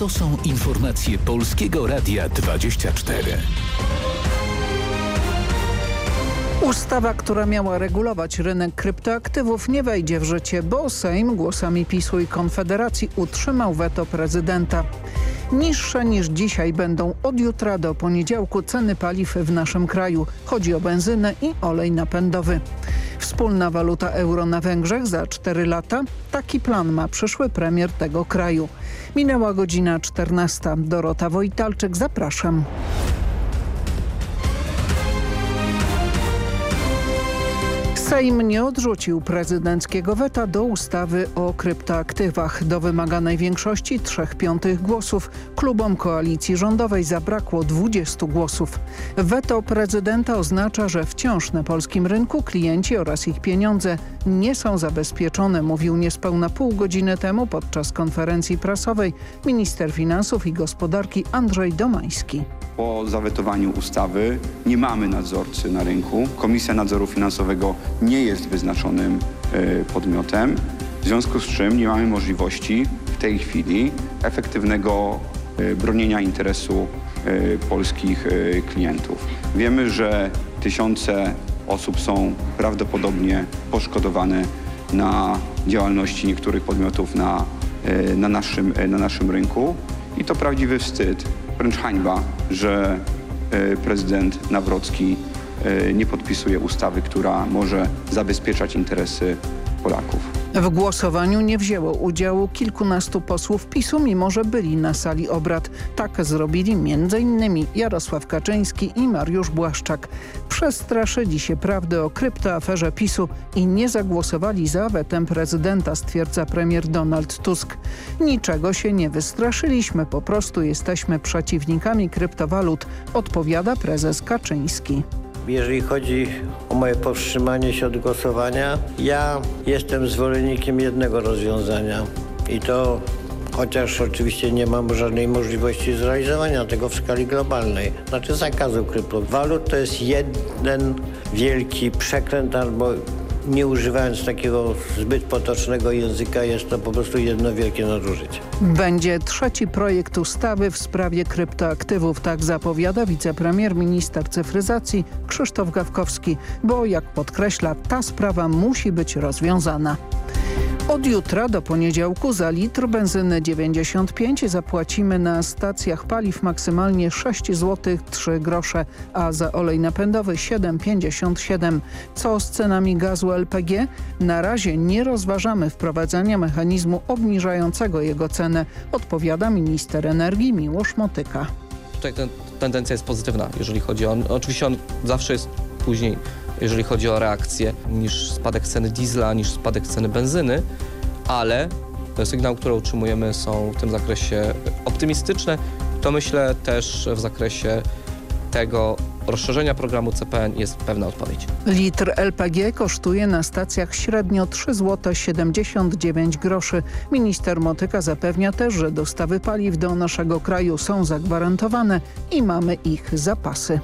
To są informacje Polskiego Radia 24. Ustawa, która miała regulować rynek kryptoaktywów nie wejdzie w życie, bo Sejm głosami PiSu i Konfederacji utrzymał weto prezydenta. Niższe niż dzisiaj będą od jutra do poniedziałku ceny paliw w naszym kraju. Chodzi o benzynę i olej napędowy. Wspólna waluta euro na Węgrzech za 4 lata? Taki plan ma przyszły premier tego kraju. Minęła godzina 14. Dorota Wojtalczyk, zapraszam. Sejm nie odrzucił prezydenckiego weta do ustawy o kryptoaktywach. Do wymaganej większości trzech piątych głosów klubom koalicji rządowej zabrakło 20 głosów. Weto prezydenta oznacza, że wciąż na polskim rynku klienci oraz ich pieniądze nie są zabezpieczone, mówił niespełna pół godziny temu podczas konferencji prasowej minister finansów i gospodarki Andrzej Domański. Po zawetowaniu ustawy nie mamy nadzorcy na rynku. Komisja Nadzoru Finansowego nie jest wyznaczonym y, podmiotem, w związku z czym nie mamy możliwości w tej chwili efektywnego y, bronienia interesu y, polskich klientów. Wiemy, że tysiące osób są prawdopodobnie poszkodowane na działalności niektórych podmiotów na, na, naszym, na naszym rynku i to prawdziwy wstyd wręcz hańba, że e, prezydent Nawrocki e, nie podpisuje ustawy, która może zabezpieczać interesy Polaków. W głosowaniu nie wzięło udziału kilkunastu posłów PiSu, mimo że byli na sali obrad. Tak zrobili m.in. Jarosław Kaczyński i Mariusz Błaszczak. Przestraszyli się prawdy o kryptoaferze PiSu i nie zagłosowali za wetem prezydenta, stwierdza premier Donald Tusk. Niczego się nie wystraszyliśmy, po prostu jesteśmy przeciwnikami kryptowalut, odpowiada prezes Kaczyński. Jeżeli chodzi o moje powstrzymanie się od głosowania, ja jestem zwolennikiem jednego rozwiązania i to chociaż oczywiście nie mam żadnej możliwości zrealizowania tego w skali globalnej. Znaczy zakazu kryptowalut to jest jeden wielki przekręt albo nie używając takiego zbyt potocznego języka, jest to po prostu jedno wielkie nadużycie. Będzie trzeci projekt ustawy w sprawie kryptoaktywów, tak zapowiada wicepremier minister cyfryzacji Krzysztof Gawkowski, bo jak podkreśla, ta sprawa musi być rozwiązana. Od jutra do poniedziałku za litr benzyny 95 zapłacimy na stacjach paliw maksymalnie 6 zł 3 grosze, a za olej napędowy 7,57. Co z cenami gazu LPG? Na razie nie rozważamy wprowadzania mechanizmu obniżającego jego cenę, odpowiada minister energii Miłosz Motyka. Tutaj ten, tendencja jest pozytywna, jeżeli chodzi o... Oczywiście on zawsze jest później jeżeli chodzi o reakcję, niż spadek ceny diesla, niż spadek ceny benzyny, ale sygnały, które utrzymujemy są w tym zakresie optymistyczne. To myślę też w zakresie tego rozszerzenia programu CPN jest pewna odpowiedź. Litr LPG kosztuje na stacjach średnio 3 zł 79 groszy. Minister Motyka zapewnia też, że dostawy paliw do naszego kraju są zagwarantowane i mamy ich zapasy.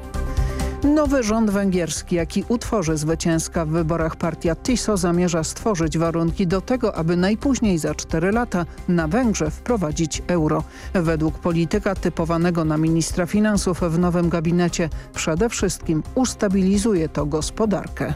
Nowy rząd węgierski, jaki utworzy zwycięska w wyborach partia TISO zamierza stworzyć warunki do tego, aby najpóźniej za 4 lata na Węgrzech wprowadzić euro. Według polityka typowanego na ministra finansów w nowym gabinecie przede wszystkim ustabilizuje to gospodarkę.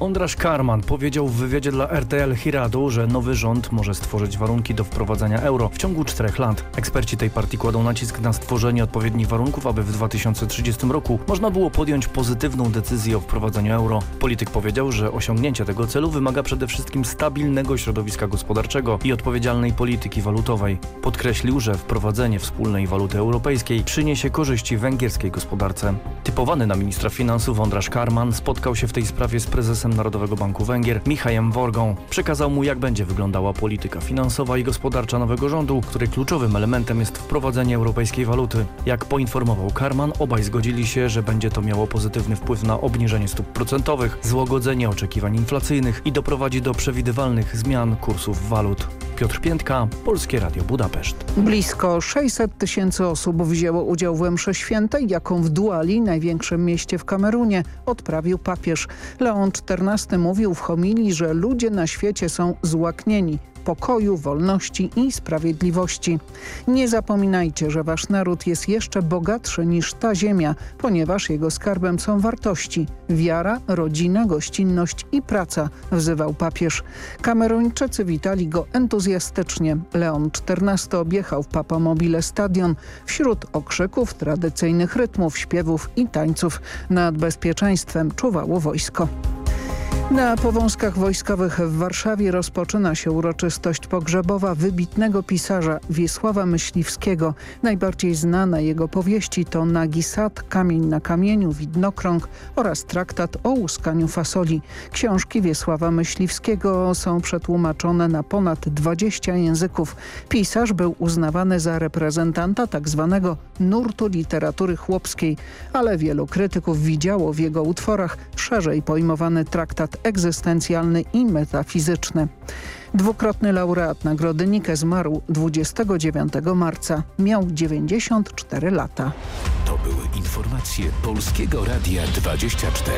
Ondrasz Karman powiedział w wywiadzie dla RTL Hiradu, że nowy rząd może stworzyć warunki do wprowadzania euro w ciągu czterech lat. Eksperci tej partii kładą nacisk na stworzenie odpowiednich warunków, aby w 2030 roku można było podjąć pozytywną decyzję o wprowadzeniu euro. Polityk powiedział, że osiągnięcie tego celu wymaga przede wszystkim stabilnego środowiska gospodarczego i odpowiedzialnej polityki walutowej. Podkreślił, że wprowadzenie wspólnej waluty europejskiej przyniesie korzyści węgierskiej gospodarce. Typowany na ministra finansów Ondrasz Karman spotkał się w tej sprawie z prezesem prezesem Narodowego Banku Węgier Michajem Worgą. Przekazał mu jak będzie wyglądała polityka finansowa i gospodarcza nowego rządu, której kluczowym elementem jest wprowadzenie europejskiej waluty. Jak poinformował Karman, obaj zgodzili się, że będzie to miało pozytywny wpływ na obniżenie stóp procentowych, złagodzenie oczekiwań inflacyjnych i doprowadzi do przewidywalnych zmian kursów walut. Piotr Piętka, Polskie Radio Budapeszt. Blisko 600 tysięcy osób wzięło udział w mszy świętej, jaką w Duali, największym mieście w Kamerunie, odprawił papież. Leon XIV mówił w homilii, że ludzie na świecie są złaknieni pokoju, wolności i sprawiedliwości. Nie zapominajcie, że wasz naród jest jeszcze bogatszy niż ta ziemia, ponieważ jego skarbem są wartości – wiara, rodzina, gościnność i praca, wzywał papież. Kameruńczycy witali go entuzjastycznie. Leon XIV objechał w Papamobile stadion wśród okrzyków, tradycyjnych rytmów, śpiewów i tańców. Nad bezpieczeństwem czuwało wojsko. Na powązkach wojskowych w Warszawie rozpoczyna się uroczystość pogrzebowa wybitnego pisarza Wiesława Myśliwskiego. Najbardziej znane jego powieści to Nagi Sad, Kamień na kamieniu, Widnokrąg oraz traktat o łuskaniu fasoli. Książki Wiesława Myśliwskiego są przetłumaczone na ponad 20 języków. Pisarz był uznawany za reprezentanta tzw. Tak nurtu literatury chłopskiej, ale wielu krytyków widziało w jego utworach szerzej pojmowany traktat egzystencjalny i metafizyczny. Dwukrotny laureat nagrody Nike zmarł 29 marca. Miał 94 lata. To były informacje Polskiego Radia 24.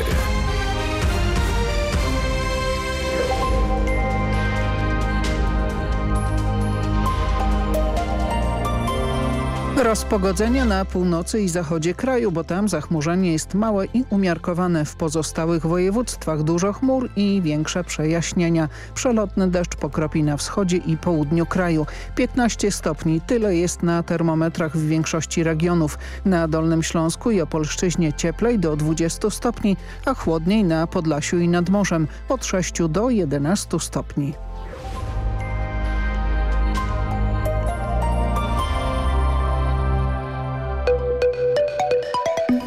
Rozpogodzenie na północy i zachodzie kraju, bo tam zachmurzenie jest małe i umiarkowane. W pozostałych województwach dużo chmur i większe przejaśnienia. Przelotny deszcz pokropi na wschodzie i południu kraju. 15 stopni, tyle jest na termometrach w większości regionów. Na Dolnym Śląsku i Opolszczyźnie cieplej do 20 stopni, a chłodniej na Podlasiu i nad morzem od 6 do 11 stopni.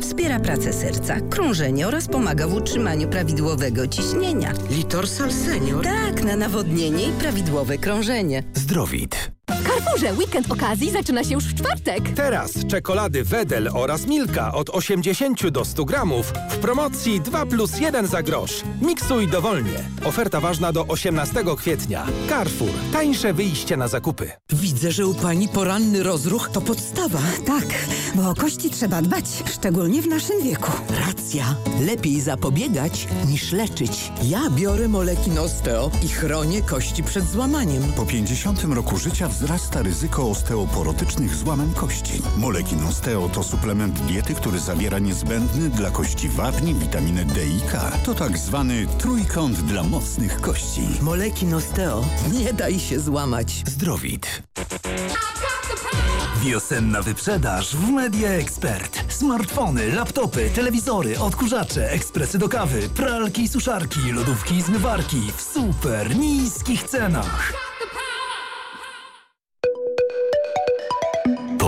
wspiera pracę serca, krążenie oraz pomaga w utrzymaniu prawidłowego ciśnienia. Litorsal Senior? Tak, na nawodnienie i prawidłowe krążenie. Zdrowit. W Carrefourze weekend okazji zaczyna się już w czwartek. Teraz czekolady Wedel oraz Milka od 80 do 100 gramów w promocji 2 plus 1 za grosz. Miksuj dowolnie. Oferta ważna do 18 kwietnia. Carrefour. Tańsze wyjście na zakupy. Widzę, że u Pani poranny rozruch to podstawa. Tak, bo o kości trzeba dbać, szczególnie w naszym wieku. Racja. Lepiej zapobiegać niż leczyć. Ja biorę moleki Osteo i chronię kości przed złamaniem. Po 50 roku życia wzrasta ryzyko osteoporotycznych złamań kości. Molekin Osteo to suplement diety, który zawiera niezbędny dla kości wapni, witaminę D i K. To tak zwany trójkąt dla mocnych kości. Molekin Osteo. Nie daj się złamać. Zdrowit. Wiosenna wyprzedaż w Media Expert. Smartfony, laptopy, telewizory, odkurzacze, ekspresy do kawy, pralki i suszarki, lodówki i zmywarki w super niskich cenach.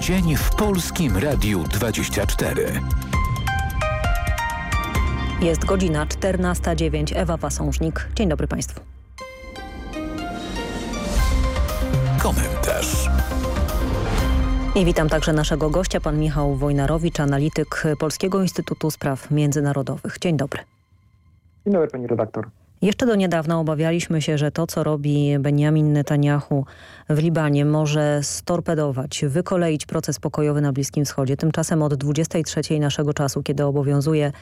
Dzień w Polskim Radiu 24. Jest godzina 14.09. Ewa Wasążnik. Dzień dobry Państwu. Komentarz. I witam także naszego gościa, pan Michał Wojnarowicz, analityk Polskiego Instytutu Spraw Międzynarodowych. Dzień dobry. Dzień dobry pani redaktor. Jeszcze do niedawna obawialiśmy się, że to, co robi Benjamin Netanyahu w Libanie może storpedować, wykoleić proces pokojowy na Bliskim Wschodzie. Tymczasem od 23 naszego czasu, kiedy obowiązuje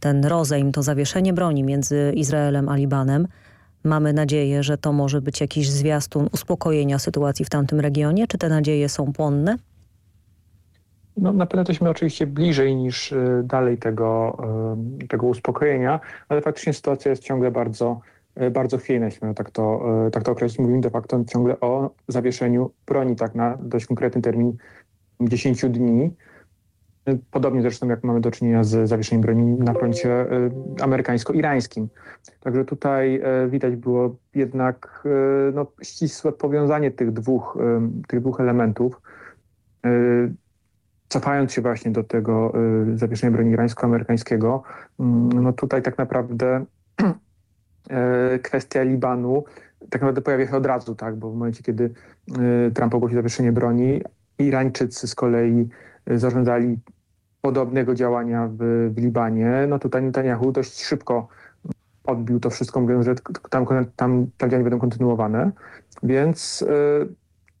ten rozejm, to zawieszenie broni między Izraelem a Libanem, mamy nadzieję, że to może być jakiś zwiastun uspokojenia sytuacji w tamtym regionie. Czy te nadzieje są płonne? No, na pewno jesteśmy oczywiście bliżej niż y, dalej tego, y, tego uspokojenia, ale faktycznie sytuacja jest ciągle bardzo, y, bardzo chwiejna, jeśli tak to, tak to określić. Mówimy de facto ciągle o zawieszeniu broni, tak na dość konkretny termin 10 dni. Podobnie zresztą jak mamy do czynienia z zawieszeniem broni na froncie amerykańsko-irańskim. Także tutaj widać było jednak no, ścisłe powiązanie tych dwóch, tych dwóch elementów cofając się właśnie do tego y, zawieszenia broni irańsko-amerykańskiego, mm, no tutaj tak naprawdę y, kwestia Libanu tak naprawdę pojawia się od razu, tak, bo w momencie, kiedy y, Trump ogłosił zawieszenie broni, Irańczycy z kolei zażądali podobnego działania w, w Libanie, no tutaj Netanyahu dość szybko odbił to wszystko, mówiąc, że tam, tam, tam działania będą kontynuowane, więc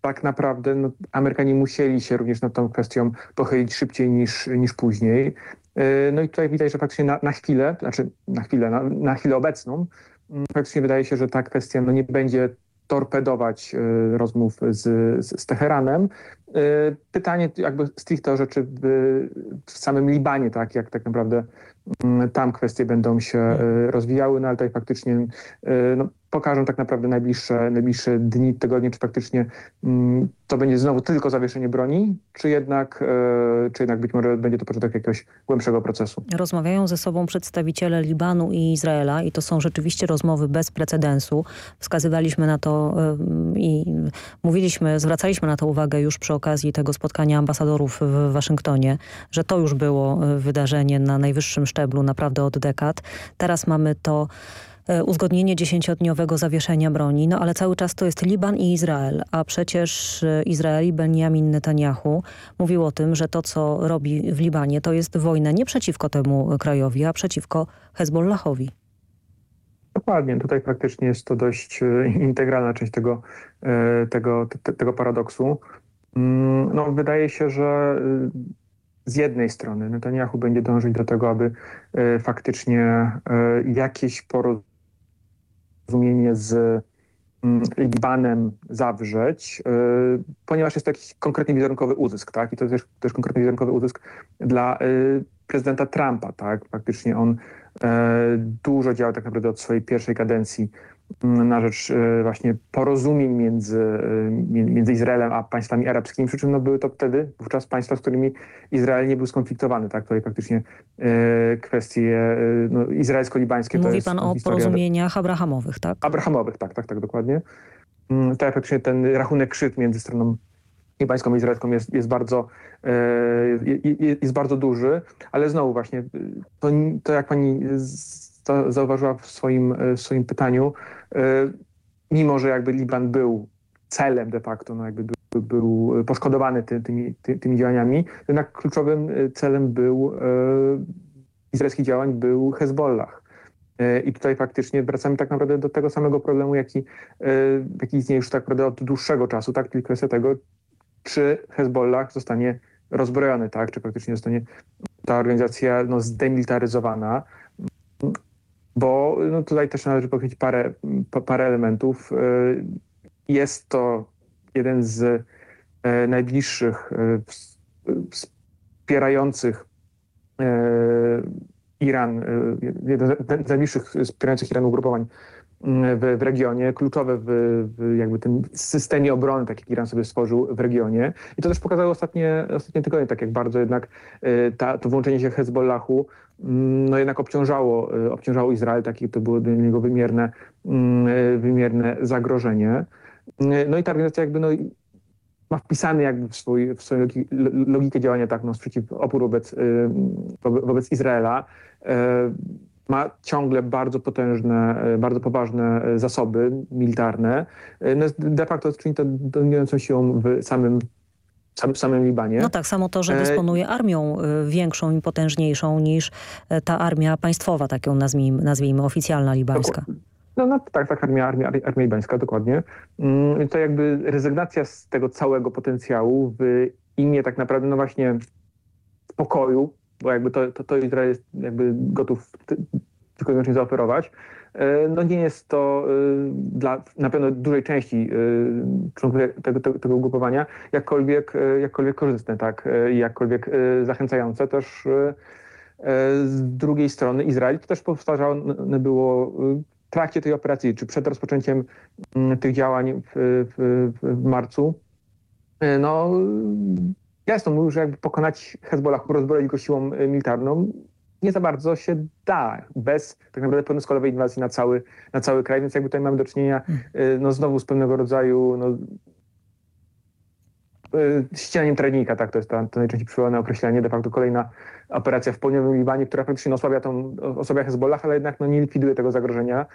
tak naprawdę no, Amerykanie musieli się również nad tą kwestią pochylić szybciej niż, niż później. E, no i tutaj widać, że faktycznie na, na chwilę, znaczy na chwilę, na, na chwilę obecną, mm, faktycznie wydaje się, że ta kwestia no, nie będzie torpedować y, rozmów z, z, z Teheranem. Y, pytanie jakby stricte o rzeczy w, w, samym Libanie, tak, jak tak naprawdę tam kwestie będą się rozwijały, no ale tutaj faktycznie no, pokażą tak naprawdę najbliższe, najbliższe dni, tygodnie, czy faktycznie mm, to będzie znowu tylko zawieszenie broni, czy jednak, e, czy jednak być może będzie to początek jakiegoś głębszego procesu. Rozmawiają ze sobą przedstawiciele Libanu i Izraela i to są rzeczywiście rozmowy bez precedensu. Wskazywaliśmy na to i mówiliśmy, zwracaliśmy na to uwagę już przy okazji tego spotkania ambasadorów w Waszyngtonie, że to już było wydarzenie na najwyższym szczeblu naprawdę od dekad. Teraz mamy to E, uzgodnienie dziesięciodniowego zawieszenia broni, no ale cały czas to jest Liban i Izrael, a przecież e, Izrael i Benjamin Netanyahu mówił o tym, że to co robi w Libanie to jest wojna nie przeciwko temu krajowi, a przeciwko Hezbollahowi. Dokładnie, tutaj praktycznie jest to dość e, integralna część tego, tego, te, tego paradoksu. Mm, no, wydaje się, że z jednej strony Netanyahu będzie dążyć do tego, aby faktycznie jakieś porozumienie z mm, Libanem zawrzeć, y, ponieważ jest to jakiś konkretny wizerunkowy uzysk, tak? I to też, też konkretny wizerunkowy uzysk dla prezydenta Trumpa, tak? Faktycznie on e, dużo działał tak naprawdę od swojej pierwszej kadencji na rzecz e, właśnie porozumień między, e, między Izraelem a państwami arabskimi, przy czym no, były to wtedy wówczas państwa, z którymi Izrael nie był skonfliktowany. Tak? Tutaj faktycznie e, kwestie no, izraelsko-libańskie Mówi pan o porozumieniach abrahamowych, tak? Abrahamowych, tak, tak, tak, dokładnie. Mm, tak, faktycznie ten rachunek krzywd między stroną libańską i izraelską jest, jest, bardzo, jest bardzo duży, ale znowu właśnie to, to jak pani zauważyła w swoim, w swoim pytaniu, E, mimo że jakby Liban był celem de facto, no jakby był, był poszkodowany ty, tymi, ty, tymi działaniami, jednak kluczowym e, celem był e, izraelskich działań był Hezbollah. E, I tutaj faktycznie wracamy tak naprawdę do tego samego problemu, jaki, e, jaki istnieje już tak naprawdę od dłuższego czasu, tak? Kwestia tego, czy Hezbollah zostanie rozbrojony, tak? Czy faktycznie zostanie ta organizacja no, zdemilitaryzowana bo no tutaj też należy powiedzieć parę, parę elementów. E, jest to jeden z e, najbliższych e, wspierających Iran, jeden z najbliższych wspierających Iran ugrupowań w, w regionie, kluczowe w, w, jakby tym systemie obrony, tak jak Iran sobie stworzył w regionie. I to też pokazało ostatnie, ostatnie tygodnie, tak jak bardzo jednak ta, to włączenie się Hezbollahu Mm, no jednak obciążało, y, obciążało Izrael, takie to było dla niego wymierne, mm, y, wymierne zagrożenie. Y, no i ta organizacja jakby no, ma wpisany jakby w, swój, w swoją logikę działania tak, no, sprzeciw, opór wobec, wobec Izraela. Ma ciągle bardzo potężne, bardzo poważne zasoby militarne. No, de facto czyni to dominującą siłą w samym sam, samym Libanie. No tak, samo to, że e, dysponuje armią większą i potężniejszą niż e, ta armia państwowa, taką nazwijmy, nazwijmy oficjalna libańska. No, no tak, tak, armia, armia, armia libańska, dokładnie. Mm, to jakby rezygnacja z tego całego potencjału w imię tak naprawdę, no właśnie spokoju, bo jakby to, to, to Izrael jest jakby gotów tylko i wyłącznie zaoferować, e, no nie jest to e, dla na pewno dużej części e, członków tego, tego, tego ugrupowania jakkolwiek, jakkolwiek korzystne, tak, jakkolwiek zachęcające. Też z drugiej strony Izrael to też powtarzane było w trakcie tej operacji, czy przed rozpoczęciem mm, tych działań w, w, w marcu, no jasno mówił, że jakby pokonać Hezbollah, rozbroić go siłą militarną, nie za bardzo się da bez tak naprawdę pełnoskalowej inwazji na cały, na cały kraj, więc jakby tutaj mamy do czynienia y, no, znowu z pewnego rodzaju no, y, ścinaniem tranika, tak, to jest to, to najczęściej przywołane określenie, de facto kolejna operacja w południowym Libanie, która praktycznie no, osłabia, tą, osłabia Hezbollah, ale jednak no, nie likwiduje tego zagrożenia.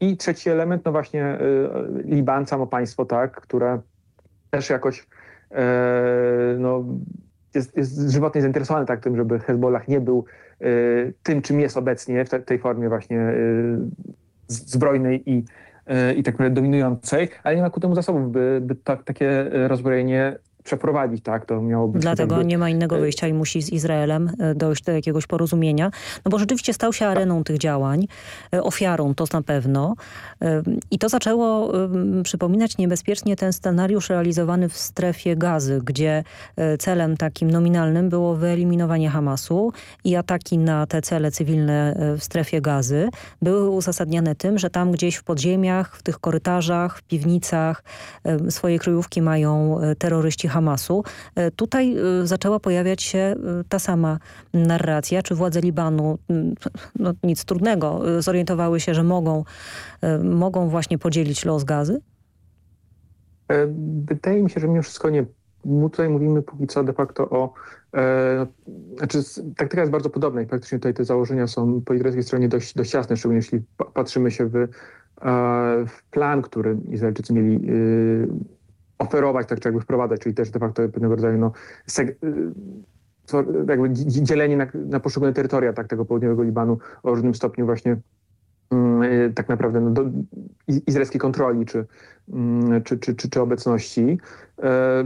I trzeci element, no właśnie Liban, samo państwo, tak, które też jakoś no, jest, jest żywotnie zainteresowany tak tym, żeby Hezbollah nie był y, tym, czym jest obecnie w te, tej formie właśnie y, zbrojnej i, i tak naprawdę dominującej, ale nie ma ku temu zasobów, by, by tak, takie rozbrojenie przeprowadzić, tak? To Dlatego jakby... nie ma innego wyjścia i musi z Izraelem e, dojść do jakiegoś porozumienia. No bo rzeczywiście stał się areną tych działań, e, ofiarą to na pewno. E, I to zaczęło przypominać niebezpiecznie ten scenariusz realizowany w strefie gazy, gdzie celem takim nominalnym było wyeliminowanie Hamasu i ataki na te cele cywilne w strefie gazy były uzasadniane tym, że tam gdzieś w podziemiach, w tych korytarzach, w piwnicach swoje kryjówki mają terroryści Hamasu. E, tutaj e, zaczęła pojawiać się e, ta sama narracja. Czy władze Libanu, no nic trudnego, zorientowały się, że mogą, mogą właśnie podzielić los gazy? Wydaje mi się, że mimo wszystko nie. Tutaj mówimy póki co de facto o... E, znaczy taktyka jest bardzo podobna i praktycznie tutaj te założenia są po izraelskiej stronie dość, dość jasne, szczególnie jeśli patrzymy się w, w plan, który Izraelczycy mieli oferować, tak czy jakby wprowadzać, czyli też de facto pewnego rodzaju no, y, jakby dzielenie na, na poszczególne terytoria tak, tego południowego Libanu o różnym stopniu właśnie mm, y, tak naprawdę no, do izraelskiej kontroli czy, mm, czy, czy, czy, czy obecności. E,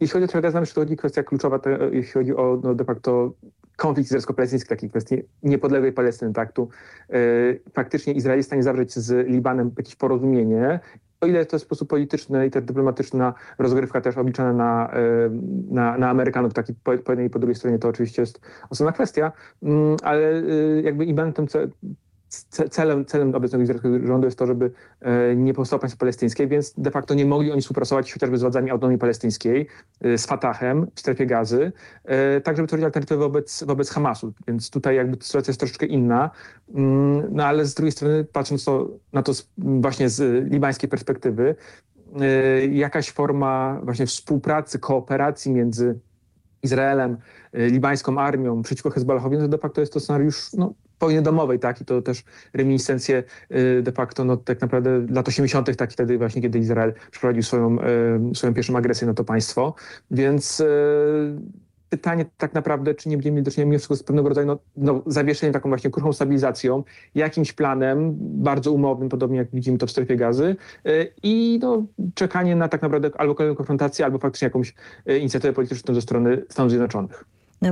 jeśli chodzi o Trafigaz, znam, że to chodzi kwestia kluczowa, to, jeśli chodzi o no, de facto konflikt izraelsko-palestyński, takiej kwestii niepodległej Palestyny, tak, tu e, faktycznie Izrael jest w stanie zawrzeć z Libanem jakieś porozumienie o ile to jest sposób polityczny i też dyplomatyczna rozgrywka też obliczana na, e, na, na Amerykanów, taki po, po jednej i po drugiej stronie, to oczywiście jest osobna kwestia, mm, ale e, jakby i będą celem, celem obecnego izraelskiego rządu jest to, żeby e, nie powstało państwo palestyńskie, więc de facto nie mogli oni współpracować chociażby z władzami autonomii palestyńskiej, e, z Fatahem w strefie gazy, e, tak żeby tworzyć alternatywę wobec, wobec Hamasu. Więc tutaj jakby sytuacja jest troszeczkę inna, mm, no ale z drugiej strony patrząc to, na to właśnie z libańskiej perspektywy, jakaś forma właśnie współpracy, kooperacji między Izraelem, libańską armią przeciwko Hezbollahowi, no to de facto jest to scenariusz no, wojny domowej, tak? I to też reminiscencje y, de facto, no tak naprawdę lat 80. tak wtedy właśnie, kiedy Izrael przeprowadził swoją, y, swoją pierwszą agresję na to państwo. Więc y, pytanie tak naprawdę, czy nie będziemy mieli do czynienia z pewnego rodzaju no, no, zawieszeniem, taką właśnie kruchą stabilizacją, jakimś planem, bardzo umownym, podobnie jak widzimy to w strefie gazy i no, czekanie na tak naprawdę albo kolejną konfrontację, albo faktycznie jakąś inicjatywę polityczną ze strony Stanów Zjednoczonych.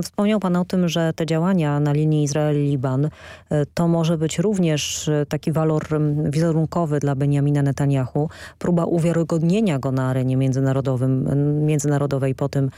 Wspomniał Pan o tym, że te działania na linii Izrael-Liban e, to może być również e, taki walor wizerunkowy dla Benjamina Netanyahu, próba uwiarygodnienia go na arenie międzynarodowym, międzynarodowej po tym,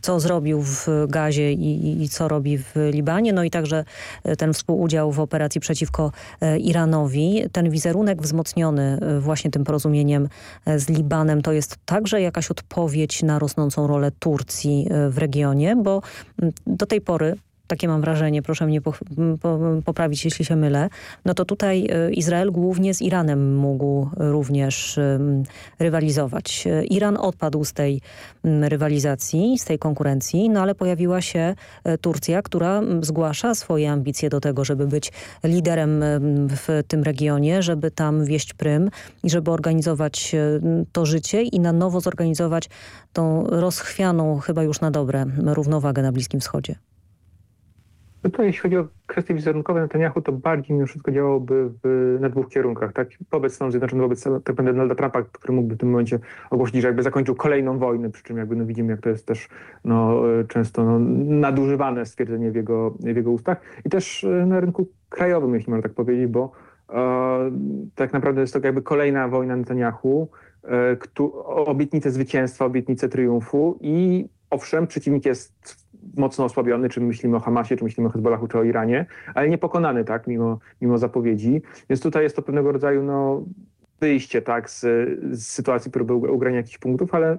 co zrobił w Gazie i, i, co robi w Libanie, no i także e, ten współudział w operacji przeciwko e, Iranowi. Ten wizerunek wzmocniony e, właśnie tym porozumieniem z Libanem to jest także jakaś odpowiedź na rosnącą rolę Turcji w regionie, bo mm, do tej pory takie mam wrażenie, proszę mnie po, po, poprawić, jeśli się mylę, no to tutaj e, Izrael głównie z Iranem mógł również rywalizować. Iran odpadł z tej rywalizacji, z tej konkurencji, no ale pojawiła się e, Turcja, która zgłasza swoje ambicje do tego, żeby być liderem w tym regionie, żeby tam wieść prym i żeby organizować to życie i na nowo zorganizować tą rozchwianą chyba już na dobre równowagę na Bliskim Wschodzie. No to jeśli chodzi o kwestie wizerunkowe Netanyahu, to bardziej mimo wszystko działałoby w, na dwóch kierunkach. Tak? Wobec Stanów Zjednoczonych, wobec tak naprawdę Donalda Trumpa, który mógłby w tym momencie ogłosić, że jakby zakończył kolejną wojnę, przy czym jakby no widzimy, jak to jest też no, często no, nadużywane stwierdzenie w jego, w jego ustach. I też e, na rynku krajowym, jeśli można tak powiedzieć, bo e, tak naprawdę jest to jakby kolejna wojna Netanyahu, e, obietnice zwycięstwa, obietnice triumfu i owszem, przeciwnik jest mocno osłabiony, czy myślimy o Hamasie, czy myślimy o Hezbollahu, czy o Iranie, ale niepokonany, tak, mimo, mimo zapowiedzi. Więc tutaj jest to pewnego rodzaju no, wyjście, tak, z, z sytuacji, próby ugrania jakichś punktów, ale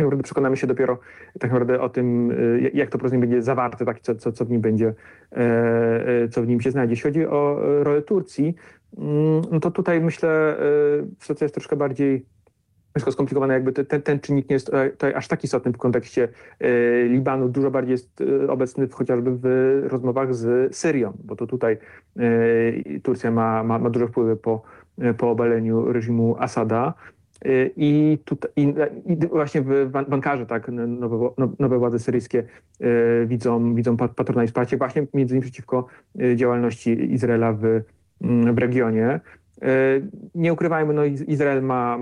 tak naprawdę przekonamy się dopiero tak naprawdę o tym, y, jak to porozumienie będzie zawarte, tak, co, co, co w nim będzie, e, e, co w nim się znajdzie. Jeśli chodzi o rolę Turcji, mm, no to tutaj myślę, e, sytuacja jest troszkę bardziej wszystko skomplikowane, jakby ten, ten czynnik nie jest tutaj aż tak istotny w kontekście e, Libanu, dużo bardziej jest e, obecny chociażby w rozmowach z Syrią, bo to tutaj e, Turcja ma, ma, ma duże wpływy po, po obaleniu reżimu Asada. I, tutaj, i, i właśnie w bankarze tak, nowe, nowe władze syryjskie widzą, widzą patronat i wsparcie właśnie między innymi przeciwko działalności Izraela w, w regionie. Nie ukrywajmy, no Izrael ma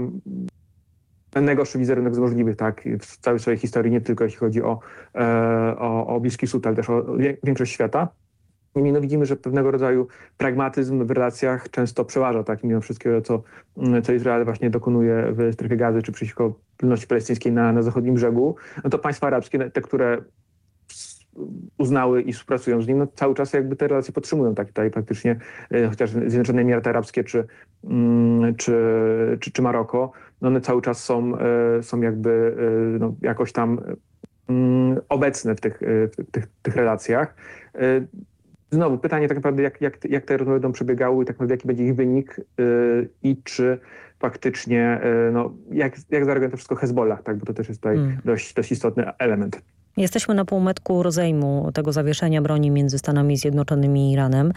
najgorszy wizerunek z możliwych tak, w całej swojej historii, nie tylko jeśli chodzi o, e, o, o Bliski Wschód, ale też o większość świata. Niemniej no widzimy, że pewnego rodzaju pragmatyzm w relacjach często przeważa, tak, mimo wszystkiego, co, co Izrael właśnie dokonuje w strefie gazy, czy przeciwko ludności palestyńskiej na, na zachodnim brzegu, no to państwa arabskie, te, które uznały i współpracują z nim, no cały czas jakby te relacje podtrzymują. Tak, tutaj faktycznie e, chociaż Zjednoczone Emiraty Arabskie czy, mm, czy, czy, czy Maroko, no one cały czas są, e, są jakby e, no, jakoś tam mm, obecne w tych, w tych, tych relacjach. Znowu pytanie tak naprawdę, jak, jak, jak te rozmowy będą przebiegały i tak naprawdę jaki będzie ich wynik i czy faktycznie, no, jak, jak zareaguje to wszystko Hezbollah, tak, bo to też jest tutaj hmm. dość, dość istotny element. Jesteśmy na półmetku rozejmu tego zawieszenia broni między Stanami Zjednoczonymi i Iranem.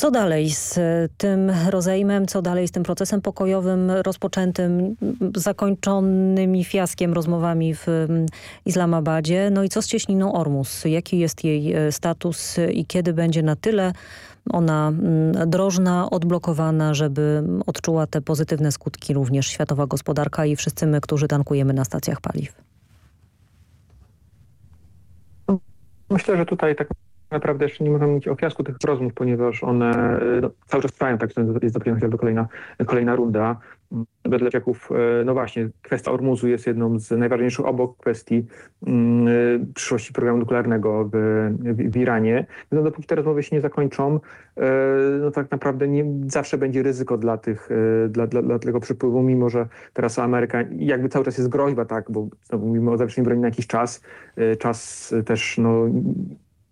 Co dalej z tym rozejmem, co dalej z tym procesem pokojowym rozpoczętym, zakończonymi fiaskiem rozmowami w Islamabadzie? No i co z cieśniną Ormus? Jaki jest jej e, status i kiedy będzie na tyle ona drożna, odblokowana, żeby odczuła te pozytywne skutki również światowa gospodarka i wszyscy my, którzy tankujemy na stacjach paliw? Myślę, że tutaj tak naprawdę jeszcze nie możemy mówić o fiasku tych rozmów, ponieważ one no, cały czas trwają, tak, jest zapowiedziana chociażby kolejna, kolejna runda. Wedle Czeków, e, no właśnie, kwestia Ormuzu jest jedną z najważniejszych obok kwestii mm, e, przyszłości programu nuklearnego w, w, w Iranie. No, dopóki te rozmowy się nie zakończą, e, no tak naprawdę nie zawsze będzie ryzyko dla, tych, dla, dla, dla tego przepływu, mimo że teraz Ameryka, jakby cały czas jest groźba, tak, bo znowu mówimy o zawieszeniu broni na jakiś czas, czas też no,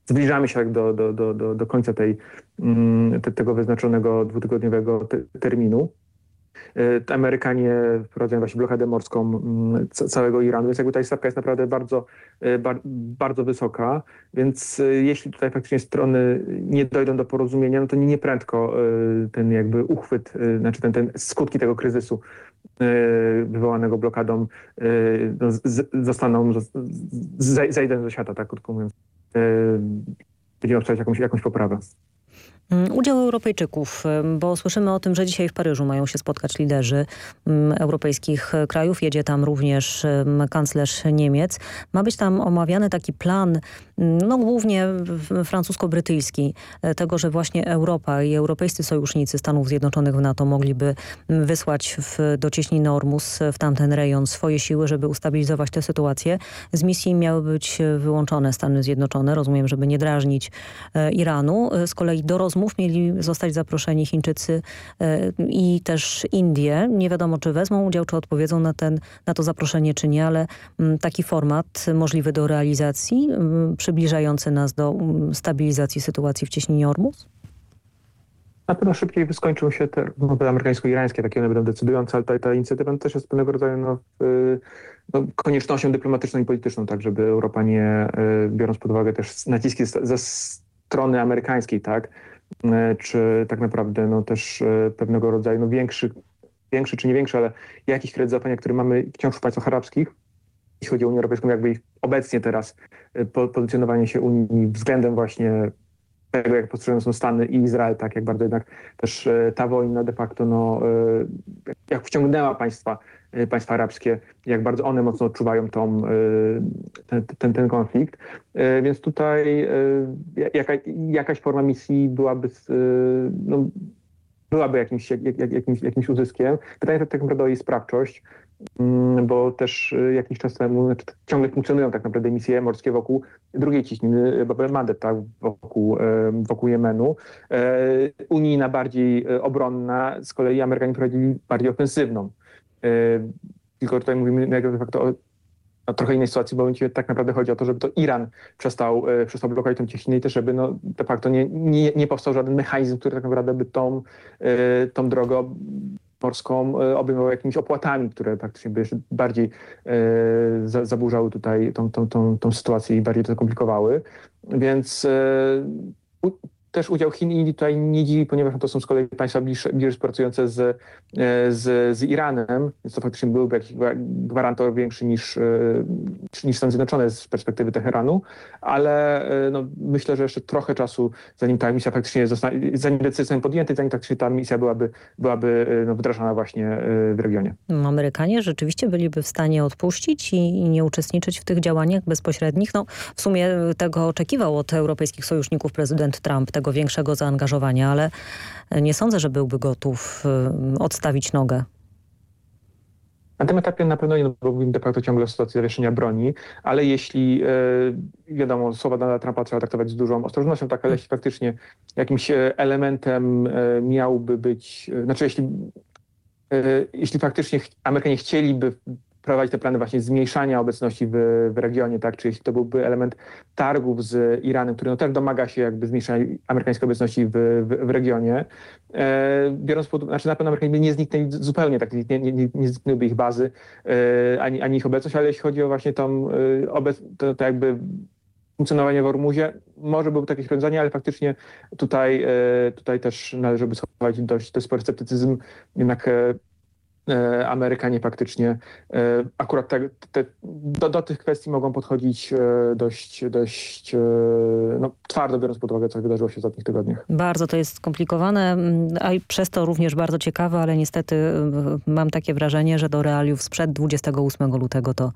zbliżamy się do, do, do, do, do końca tej, mm, te, tego wyznaczonego dwutygodniowego te, terminu. E, Amerykanie wprowadzają właśnie blokadę morską mm, całego Iranu, więc jakby ta stawka jest naprawdę bardzo, e, bardzo wysoka, więc e, jeśli tutaj faktycznie strony nie dojdą do porozumienia, no to nie, nie prędko ten jakby uchwyt, znaczy ten, ten skutki tego kryzysu wywołanego blokadą no, zostaną, zejdą ze świata, tak krótko mówiąc. Będziemy obstawiać jakąś, jakąś poprawę. Mm, udział Europejczyków, bo słyszymy o tym, że dzisiaj w Paryżu mają się spotkać liderzy europejskich krajów. Jedzie tam również kanclerz Niemiec. Ma być tam omawiany taki plan, no głównie francusko-brytyjski, e, tego, że właśnie Europa i europejscy sojusznicy Stanów Zjednoczonych w NATO mogliby wysłać w, do cieśniny Ormus w tamten rejon swoje siły, żeby ustabilizować tę sytuację. Z misji miały być wyłączone Stany Zjednoczone, rozumiem, żeby nie drażnić e, Iranu. E, z kolei do rozmów mieli zostać zaproszeni Chińczycy e, i też Indie. Nie wiadomo, czy wezmą udział, czy odpowiedzą na, ten, na to zaproszenie, czy nie, ale mm, taki format możliwy do realizacji, mm, przybliżający nas do mm, stabilizacji sytuacji w cieśninie Ormus? Na pewno szybciej wyskończą się te rozmowy amerykańsko-irańskie, takie one będą decydujące, ale ta, ta inicjatywa też jest pewnego rodzaju no, no, koniecznością dyplomatyczną i polityczną, tak żeby Europa nie, e, biorąc pod uwagę też naciski ze strony amerykańskiej, tak, E, czy tak naprawdę no, też e, pewnego rodzaju no, większy, większy czy nie większy, ale jakiś kredyt zaufania, który mamy wciąż w państwach arabskich, jeśli chodzi o Unię Europejską, jakby ich obecnie teraz pozycjonowanie się Unii względem właśnie tego, jak postrzegają są Stany i Izrael, tak jak bardzo jednak też ta wojna de facto no, jak wciągnęła państwa, państwa arabskie, jak bardzo one mocno odczuwają tą, ten, ten, ten konflikt. Więc tutaj jaka, jakaś forma misji byłaby no, byłaby jakimś, jak, jak, jakimś, jakimś uzyskiem. Pytanie tak naprawdę o jej sprawczość, bo też y, jakiś czas temu znaczy, ciągle funkcjonują tak naprawdę misje morskie wokół drugiej ciśniny Bab el Mandeb, tak, wokół, wokół Jemenu. E, unijna bardziej obronna, z kolei Amerykanie prowadzili bardziej ofensywną. E, tylko tutaj mówimy de facto o no, trochę innej sytuacji, bo tak naprawdę chodzi o to, żeby to Iran przestał, przestał blokować tę cieśninę i też żeby no, de facto nie, nie, nie powstał żaden mechanizm, który tak naprawdę by tą, tą drogę morską obejmował jakimiś opłatami, które praktycznie by jeszcze bardziej e, zaburzały tutaj tą, tą, tą, tą sytuację i bardziej to komplikowały. Więc e, też udział Chin i Indii tutaj nie dziwi, ponieważ to są z kolei państwa bliżej współpracujące z, e, z, z Iranem, więc to faktycznie byłby jakiś gwarantor większy niż, e, niż Stany Zjednoczone z perspektywy Teheranu, ale e, no, myślę, że jeszcze trochę czasu, zanim ta misja faktycznie zostanie, zanim decyzje zostaną podjęte, zanim faktycznie ta misja byłaby, byłaby no, wdrażana właśnie w regionie. Amerykanie rzeczywiście byliby w stanie odpuścić i, i nie uczestniczyć w tych działaniach bezpośrednich? No, w sumie tego oczekiwał od europejskich sojuszników prezydent Trump, tego większego zaangażowania, ale nie sądzę, że byłby gotów y, odstawić nogę. Na tym etapie na pewno nie, bo de facto ciągle o sytuacji zawieszenia broni, ale jeśli, e, wiadomo, słowa Donalda Trumpa trzeba traktować z dużą ostrożnością, tak, ale jeśli faktycznie jakimś e, elementem e, miałby być, znaczy jeśli, jeśli faktycznie Amerykanie chcieliby prowadzić te plany właśnie zmniejszania obecności w, w, regionie, tak? Czy jeśli to byłby element targów z Iranem, który no też domaga się jakby zmniejszenia amerykańskiej obecności w, w, w regionie, e, biorąc pod znaczy na pewno Amerykanie nie zniknęli zupełnie, tak? Nie, nie, nie, zniknęłyby ich bazy, e, ani, ani ich obecność, ale jeśli chodzi o właśnie tą e, to, to jakby funkcjonowanie w Ormuzie. Może byłoby takie rozwiązanie, ale faktycznie tutaj, e, tutaj też należy schować dość, dość spory sceptycyzm. Jednak E, Amerykanie faktycznie e, akurat te, te, do, do, tych kwestii mogą podchodzić e, dość, dość no, twardo, biorąc pod uwagę, co wydarzyło się w ostatnich tygodniach. Bardzo to jest skomplikowane, a przez to również bardzo ciekawe, ale niestety mam takie wrażenie, że do realiów sprzed 28 lutego to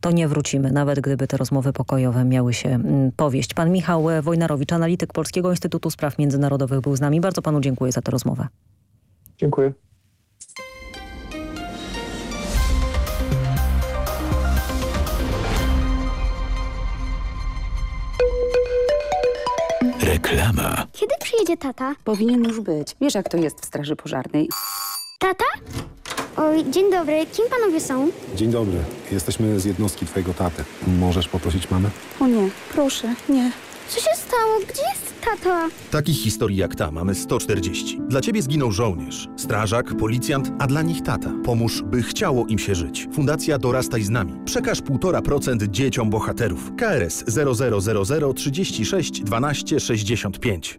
to nie wrócimy, nawet gdyby te rozmowy pokojowe miały się powieść. Pan Michał Wojnarowicz, analityk Polskiego Instytutu Spraw Międzynarodowych był z nami. Bardzo panu dziękuję za tę rozmowę. Dziękuję. Reklama. Kiedy przyjedzie tata? Powinien już być. Wiesz, jak to jest w straży pożarnej. Tata? Oj, dzień dobry. Kim panowie są? Dzień dobry. Jesteśmy z jednostki twojego taty. Możesz poprosić mamę? O nie, proszę, nie. Co się stało? Gdzie jest tata? Takich historii jak ta mamy 140. Dla ciebie zginął żołnierz, strażak, policjant, a dla nich tata. Pomóż, by chciało im się żyć. Fundacja Dorastaj z nami. Przekaż 1,5% dzieciom bohaterów. KRS 0000 36 12 65.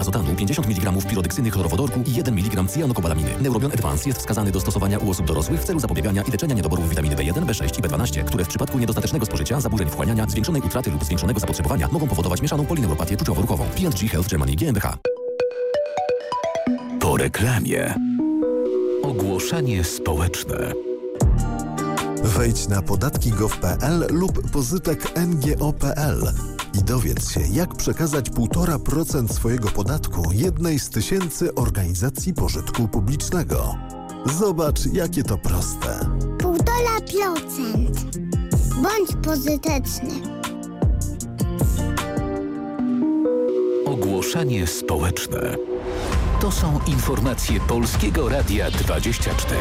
azotanu, 50 mg pirodeksyny chlorowodorku i 1 mg cyjanokobalaminy. Neurobion Advance jest wskazany do stosowania u osób dorosłych w celu zapobiegania i leczenia niedoborów witaminy B1, B6 i B12, które w przypadku niedostatecznego spożycia, zaburzeń wchłaniania, zwiększonej utraty lub zwiększonego zapotrzebowania mogą powodować mieszaną polineuropatię czuciowo-ruchową. P&G Health Germany GmbH. Po reklamie. Ogłoszenie społeczne. Wejdź na podatki.gov.pl lub pozytek ngo.pl i dowiedz się, jak przekazać 1,5% swojego podatku jednej z tysięcy organizacji pożytku publicznego. Zobacz, jakie to proste. 1,5%. Bądź pozytyczny. Ogłoszenie społeczne. To są informacje Polskiego Radia 24.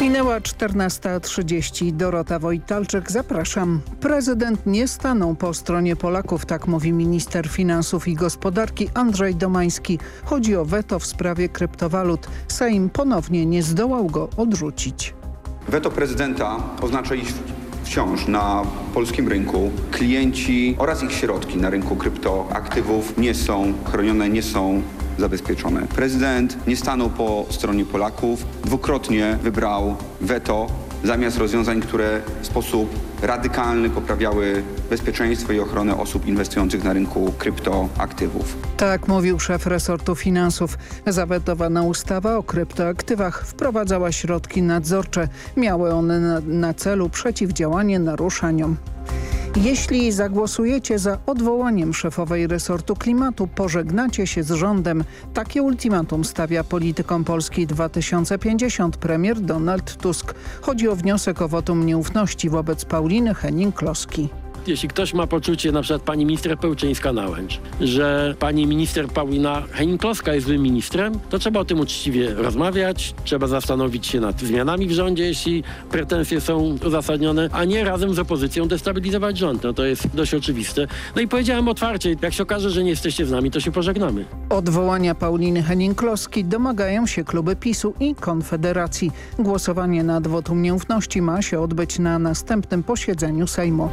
Minęła 14.30. Dorota Wojtalczyk, zapraszam. Prezydent nie stanął po stronie Polaków, tak mówi minister finansów i gospodarki Andrzej Domański. Chodzi o weto w sprawie kryptowalut. Sejm ponownie nie zdołał go odrzucić. Weto prezydenta oznacza, iż wciąż na polskim rynku klienci oraz ich środki na rynku kryptoaktywów nie są chronione, nie są zabezpieczone. Prezydent nie stanął po stronie Polaków, dwukrotnie wybrał weto zamiast rozwiązań, które w sposób radykalny poprawiały bezpieczeństwo i ochronę osób inwestujących na rynku kryptoaktywów. Tak mówił szef resortu finansów. Zawetowana ustawa o kryptoaktywach wprowadzała środki nadzorcze. Miały one na, na celu przeciwdziałanie naruszeniom. Jeśli zagłosujecie za odwołaniem szefowej resortu klimatu, pożegnacie się z rządem. Takie ultimatum stawia politykom Polski 2050 premier Donald Tusk. Chodzi o wniosek o wotum nieufności wobec Pauliny Henning-Kloski jeśli ktoś ma poczucie, na przykład pani minister Pełczyńska-Nałęcz, że pani minister Paulina Henning-Kloska jest złym ministrem, to trzeba o tym uczciwie rozmawiać, trzeba zastanowić się nad zmianami w rządzie, jeśli pretensje są uzasadnione, a nie razem z opozycją destabilizować rząd. No to jest dość oczywiste. No i powiedziałem otwarcie, jak się okaże, że nie jesteście z nami, to się pożegnamy. Odwołania Pauliny Henning-Kloski domagają się kluby PiSu i Konfederacji. Głosowanie nad wotum nieufności ma się odbyć na następnym posiedzeniu Sejmu.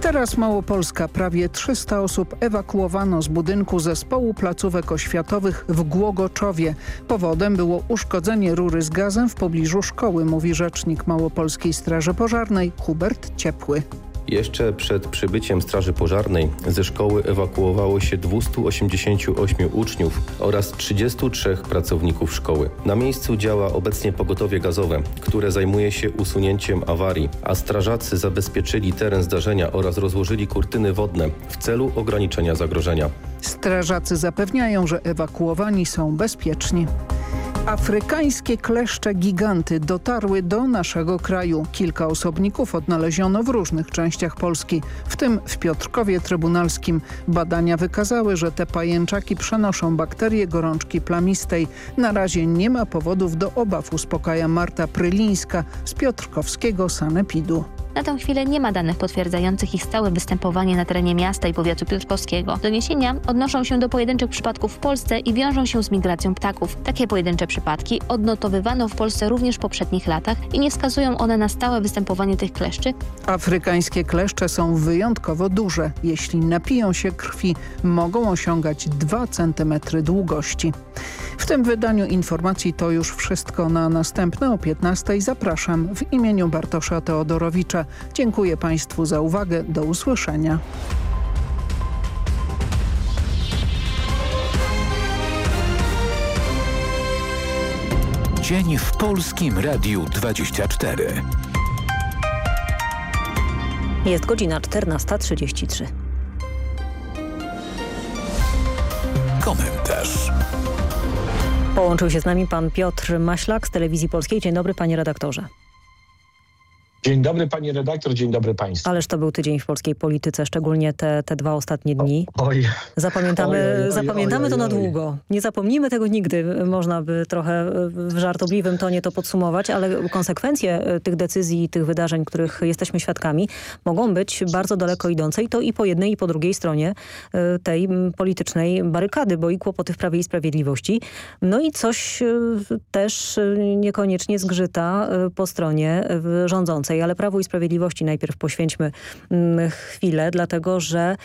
Teraz Małopolska. Prawie 300 osób ewakuowano z budynku zespołu placówek oświatowych w Głogoczowie. Powodem było uszkodzenie rury z gazem w pobliżu szkoły, mówi rzecznik Małopolskiej Straży Pożarnej Hubert Ciepły. Jeszcze przed przybyciem Straży Pożarnej ze szkoły ewakuowało się 288 uczniów oraz 33 pracowników szkoły. Na miejscu działa obecnie pogotowie gazowe, które zajmuje się usunięciem awarii, a strażacy zabezpieczyli teren zdarzenia oraz rozłożyli kurtyny wodne w celu ograniczenia zagrożenia. Strażacy zapewniają, że ewakuowani są bezpieczni. Afrykańskie kleszcze giganty dotarły do naszego kraju. Kilka osobników odnaleziono w różnych częściach Polski, w tym w Piotrkowie Trybunalskim. Badania wykazały, że te pajęczaki przenoszą bakterie gorączki plamistej. Na razie nie ma powodów do obaw, uspokaja Marta Prylińska z Piotrkowskiego Sanepidu. Na tę chwilę nie ma danych potwierdzających ich stałe występowanie na terenie miasta i powiatu piotrkowskiego. Doniesienia odnoszą się do pojedynczych przypadków w Polsce i wiążą się z migracją ptaków. Takie pojedyncze przypadki odnotowywano w Polsce również w poprzednich latach i nie wskazują one na stałe występowanie tych kleszczy. Afrykańskie kleszcze są wyjątkowo duże. Jeśli napiją się krwi, mogą osiągać 2 cm długości. W tym wydaniu informacji to już wszystko. Na następne o 15 zapraszam w imieniu Bartosza Teodorowicza. Dziękuję Państwu za uwagę. Do usłyszenia. Dzień w Polskim Radiu 24. Jest godzina 14.33. Komentarz. Połączył się z nami pan Piotr Maślak z Telewizji Polskiej. Dzień dobry panie redaktorze. Dzień dobry pani redaktor, dzień dobry państwu. Ależ to był tydzień w polskiej polityce, szczególnie te, te dwa ostatnie dni. O, oj. Zapamiętamy, oj, oj, zapamiętamy to na długo. Nie zapomnimy tego nigdy. Można by trochę w żartobliwym tonie to podsumować, ale konsekwencje e, tych decyzji, tych wydarzeń, których jesteśmy świadkami, mogą być bardzo daleko idące i to i po jednej i po drugiej stronie e, tej politycznej barykady, bo i kłopoty w Prawie i Sprawiedliwości. No i coś e, też niekoniecznie zgrzyta po stronie rządzącej ale Prawu i Sprawiedliwości najpierw poświęćmy mm, chwilę, dlatego że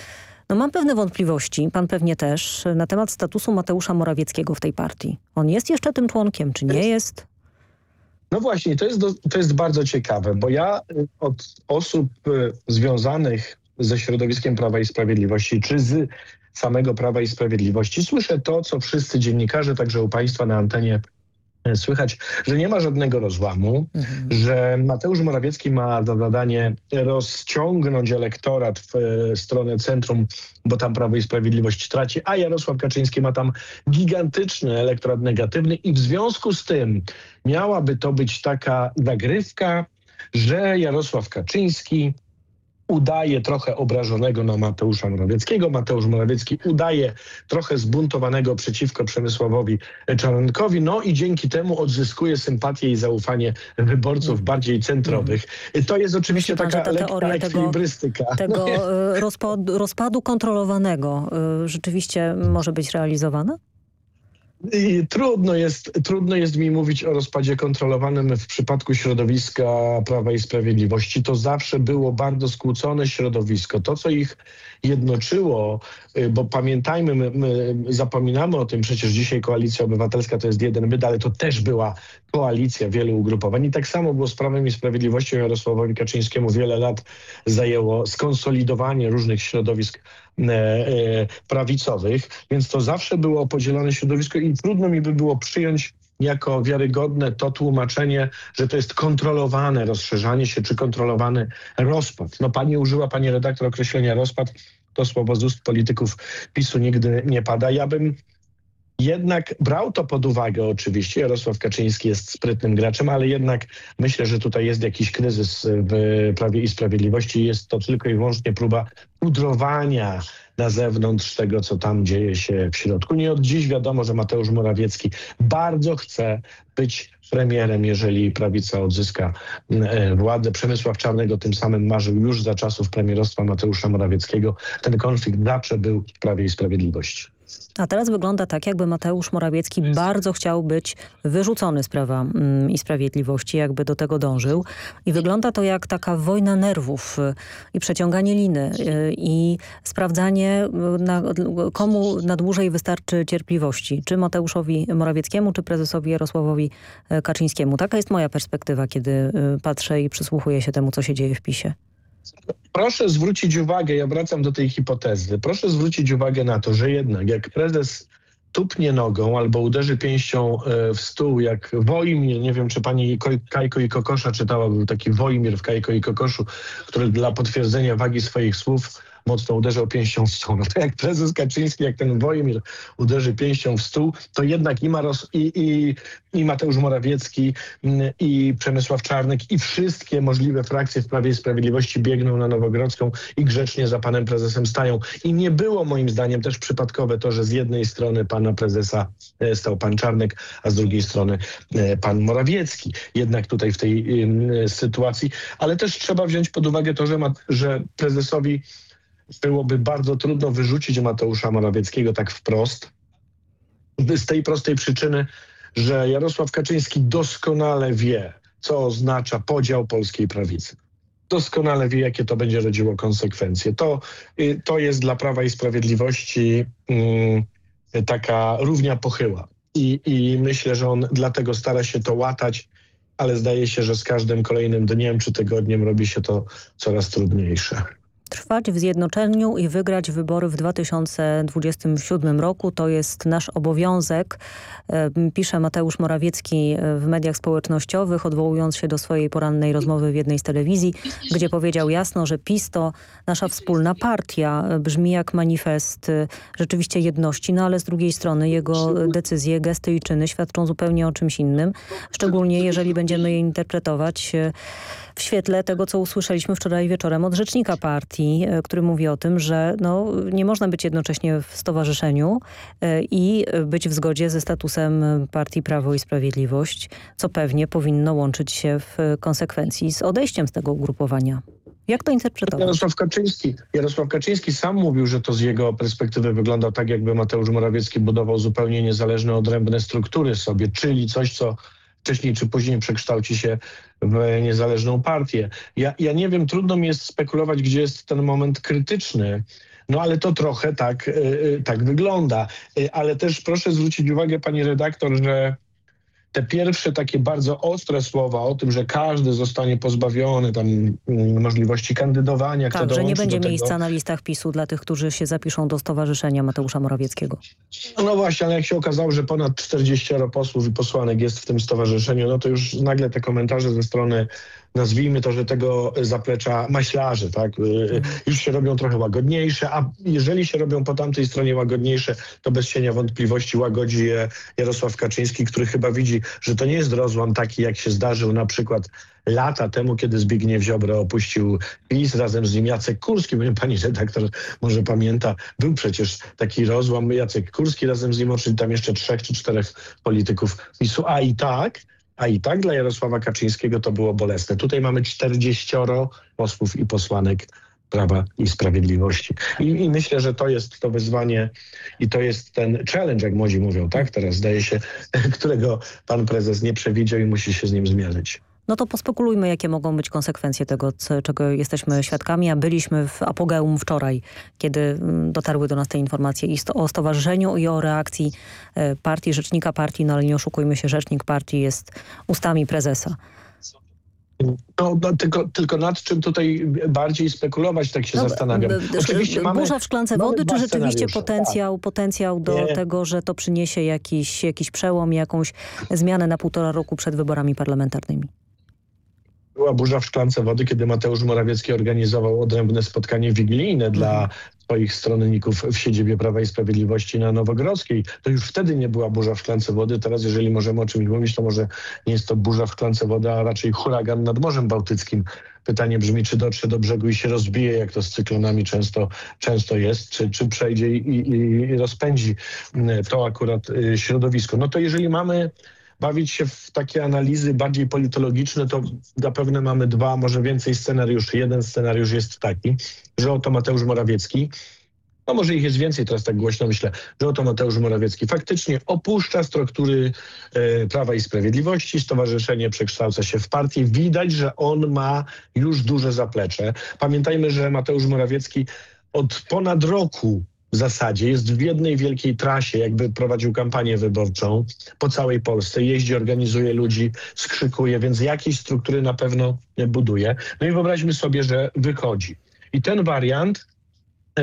no mam pewne wątpliwości, pan pewnie też, na temat statusu Mateusza Morawieckiego w tej partii. On jest jeszcze tym członkiem, czy nie jest? No właśnie, to jest, do, to jest bardzo ciekawe, bo ja y, od osób y, związanych ze środowiskiem Prawa i Sprawiedliwości, czy z samego Prawa i Sprawiedliwości, słyszę to, co wszyscy dziennikarze, także u państwa na antenie Słychać, że nie ma żadnego rozłamu, mhm. że Mateusz Morawiecki ma za zadanie rozciągnąć elektorat w e, stronę centrum, bo tam Prawo i Sprawiedliwość traci, a Jarosław Kaczyński ma tam gigantyczny elektorat negatywny i w związku z tym miałaby to być taka zagrywka, że Jarosław Kaczyński udaje trochę obrażonego na Mateusza Morawieckiego. Mateusz Morawiecki udaje trochę zbuntowanego przeciwko Przemysławowi Czarnkowi. No i dzięki temu odzyskuje sympatię i zaufanie wyborców mm. bardziej centrowych. To jest oczywiście Myśli taka pan, lekka ekwilibrystyka. Tego, tego no rozpadu, rozpadu kontrolowanego y, rzeczywiście może być realizowana? Trudno jest, trudno jest mi mówić o rozpadzie kontrolowanym w przypadku środowiska Prawa i Sprawiedliwości. To zawsze było bardzo skłócone środowisko. To, co ich jednoczyło, y, bo pamiętajmy, my, my zapominamy o tym, przecież dzisiaj Koalicja Obywatelska to jest jeden byt, ale to też była koalicja wielu ugrupowań. I tak samo było z Prawem i Sprawiedliwością Jarosławowi Kaczyńskiemu wiele lat zajęło skonsolidowanie różnych środowisk e, e, prawicowych, więc to zawsze było podzielone środowisko i trudno mi by było przyjąć jako wiarygodne to tłumaczenie, że to jest kontrolowane rozszerzanie się czy kontrolowany rozpad. No pani użyła, pani redaktor, określenia rozpad. To słowo z ust polityków PiSu nigdy nie pada. Ja bym jednak brał to pod uwagę oczywiście. Jarosław Kaczyński jest sprytnym graczem, ale jednak myślę, że tutaj jest jakiś kryzys w Prawie i Sprawiedliwości. Jest to tylko i wyłącznie próba pudrowania na zewnątrz tego, co tam dzieje się w środku. Nie od dziś wiadomo, że Mateusz Morawiecki bardzo chce być premierem, jeżeli prawica odzyska e, władzę. Przemysław Czarnego tym samym marzył już za czasów premierostwa Mateusza Morawieckiego. Ten konflikt zawsze był w Prawie i Sprawiedliwości. A teraz wygląda tak, jakby Mateusz Morawiecki bardzo chciał być wyrzucony z Prawa mm, i Sprawiedliwości, jakby do tego dążył. I wygląda to jak taka wojna nerwów y, i przeciąganie liny y, i sprawdzanie, na, komu na dłużej wystarczy cierpliwości. Czy Mateuszowi Morawieckiemu, czy prezesowi Jarosławowi Kaczyńskiemu. Taka jest moja perspektywa, kiedy patrzę i przysłuchuję się temu, co się dzieje w PiSie. Proszę zwrócić uwagę, ja wracam do tej hipotezy, proszę zwrócić uwagę na to, że jednak jak prezes tupnie nogą albo uderzy pięścią e, w stół jak Wojmir, nie wiem czy pani Kajko i Kokosza czytała, był taki Wojmir w Kajko i Kokoszu, który dla potwierdzenia wagi swoich słów mocno uderzał pięścią w stół. No to jak prezes Kaczyński, jak ten Wojmir uderzy pięścią w stół, to jednak i, Maros, i, i, i Mateusz Morawiecki, mm, i Przemysław Czarnek, i wszystkie możliwe frakcje w Prawie i Sprawiedliwości biegną na Nowogrodzką i grzecznie za panem prezesem stają. I nie było moim zdaniem też przypadkowe to, że z jednej strony pana prezesa e, stał pan Czarnek, a z drugiej strony e, pan Morawiecki. Jednak tutaj w tej sytuacji, ale też trzeba wziąć pod uwagę to, że, ma, że prezesowi byłoby bardzo trudno wyrzucić Mateusza Morawieckiego tak wprost. Z tej prostej przyczyny, że Jarosław Kaczyński doskonale wie, co oznacza podział polskiej prawicy. Doskonale wie, jakie to będzie rodziło konsekwencje. To, y, to jest dla Prawa i Sprawiedliwości mm, taka równia pochyła. I, I myślę, że on dlatego stara się to łatać, ale zdaje się, że z każdym kolejnym dniem czy tygodniem robi się to coraz trudniejsze. Trwać w zjednoczeniu i wygrać wybory w 2027 roku to jest nasz obowiązek, pisze Mateusz Morawiecki e, w mediach społecznościowych, odwołując się do swojej porannej rozmowy w jednej z telewizji, gdzie powiedział jasno, że PiS to nasza wspólna partia. Brzmi jak manifest e, rzeczywiście jedności, no ale z drugiej strony jego decyzje, gesty i czyny świadczą zupełnie o czymś innym, szczególnie jeżeli będziemy je interpretować e, w świetle tego, co usłyszeliśmy wczoraj wieczorem od rzecznika partii, e, który mówi o tym, że no, nie można być jednocześnie w stowarzyszeniu e, i być w zgodzie ze statusem partii Prawo i Sprawiedliwość, co pewnie powinno łączyć się w konsekwencji z odejściem z tego ugrupowania. Jak to interpretować? Jarosław Kaczyński, Jarosław Kaczyński sam mówił, że to z jego perspektywy wygląda tak, jakby Mateusz Morawiecki budował zupełnie niezależne, odrębne struktury sobie, czyli coś, co wcześniej czy później przekształci się w niezależną partię. Ja, ja nie wiem, trudno mi jest spekulować, gdzie jest ten moment krytyczny, no ale to trochę tak, yy, tak wygląda. Yy, ale też proszę zwrócić uwagę, pani redaktor, że te pierwsze takie bardzo ostre słowa o tym, że każdy zostanie pozbawiony tam mm, możliwości kandydowania. kto Tak, że nie będzie miejsca na listach PiSu dla tych, którzy się zapiszą do Stowarzyszenia Mateusza Morawieckiego. No właśnie, ale jak się okazało, że ponad 40 posłów i posłanek jest w tym stowarzyszeniu, no to już nagle te komentarze ze strony, nazwijmy to, że tego zaplecza maślarzy, tak, y, już się robią trochę łagodniejsze, a jeżeli się robią po tamtej stronie łagodniejsze, to bez cienia wątpliwości łagodzi je Jarosław Kaczyński, który chyba widzi, że to nie jest rozłam taki, jak się zdarzył na przykład lata temu, kiedy Zbigniew Ziobro opuścił PiS, razem z nim Jacek Kurski, bo pani redaktor może pamięta, był przecież taki rozłam, Jacek Kurski razem z nim, czyli tam jeszcze trzech czy czterech polityków PiSu, a i tak, a i tak dla Jarosława Kaczyńskiego to było bolesne. Tutaj mamy 40 posłów i posłanek Prawa i Sprawiedliwości. I, I myślę, że to jest to wyzwanie i to jest ten challenge, jak młodzi mówią, tak? Teraz zdaje się, którego pan prezes nie przewidział i musi się z nim zmierzyć. No to pospekulujmy, jakie mogą być konsekwencje tego, co, czego jesteśmy świadkami, a byliśmy w apogeum wczoraj, kiedy mm, dotarły do nas te informacje i sto, o stowarzyszeniu i o reakcji e, partii, rzecznika partii, no ale nie oszukujmy się, rzecznik partii jest ustami prezesa. No, no, tylko, tylko nad czym tutaj bardziej spekulować, tak się No, zastanawiam. Oczywiście mamy, Burza w szklance wody, czy rzeczywiście potencjał, potencjał do Nie. tego, że to przyniesie jakiś, jakiś przełom, jakąś zmianę na półtora roku przed wyborami parlamentarnymi? Była burza w szklance wody, kiedy Mateusz Morawiecki organizował odrębne spotkanie wigilijne dla swoich stronników w siedzibie Prawa i Sprawiedliwości na Nowogrodzkiej. To już wtedy nie była burza w szklance wody. Teraz, jeżeli możemy o czymś mówić, to może nie jest to burza w szklance wody, a raczej huragan nad Morzem Bałtyckim. Pytanie brzmi, czy dotrze do brzegu i się rozbije, jak to z cyklonami często, często jest, czy, czy przejdzie i, i, i rozpędzi mm, to akurat y, środowisko. No to jeżeli mamy bawić się w takie analizy bardziej politologiczne, to zapewne mamy dwa, może więcej scenariuszy. Jeden scenariusz jest taki, że oto Mateusz Morawiecki, no może ich jest więcej, teraz tak głośno myślę, że oto Mateusz Morawiecki faktycznie opuszcza struktury e, Prawa i Sprawiedliwości, stowarzyszenie przekształca się w partię. Widać, że on ma już duże zaplecze. Pamiętajmy, że Mateusz Morawiecki od ponad roku w zasadzie jest w jednej wielkiej trasie, jakby prowadził kampanię wyborczą po całej Polsce. Jeździ, organizuje ludzi, skrzykuje, więc jakieś struktury na pewno buduje. No i wyobraźmy sobie, że wychodzi. I ten wariant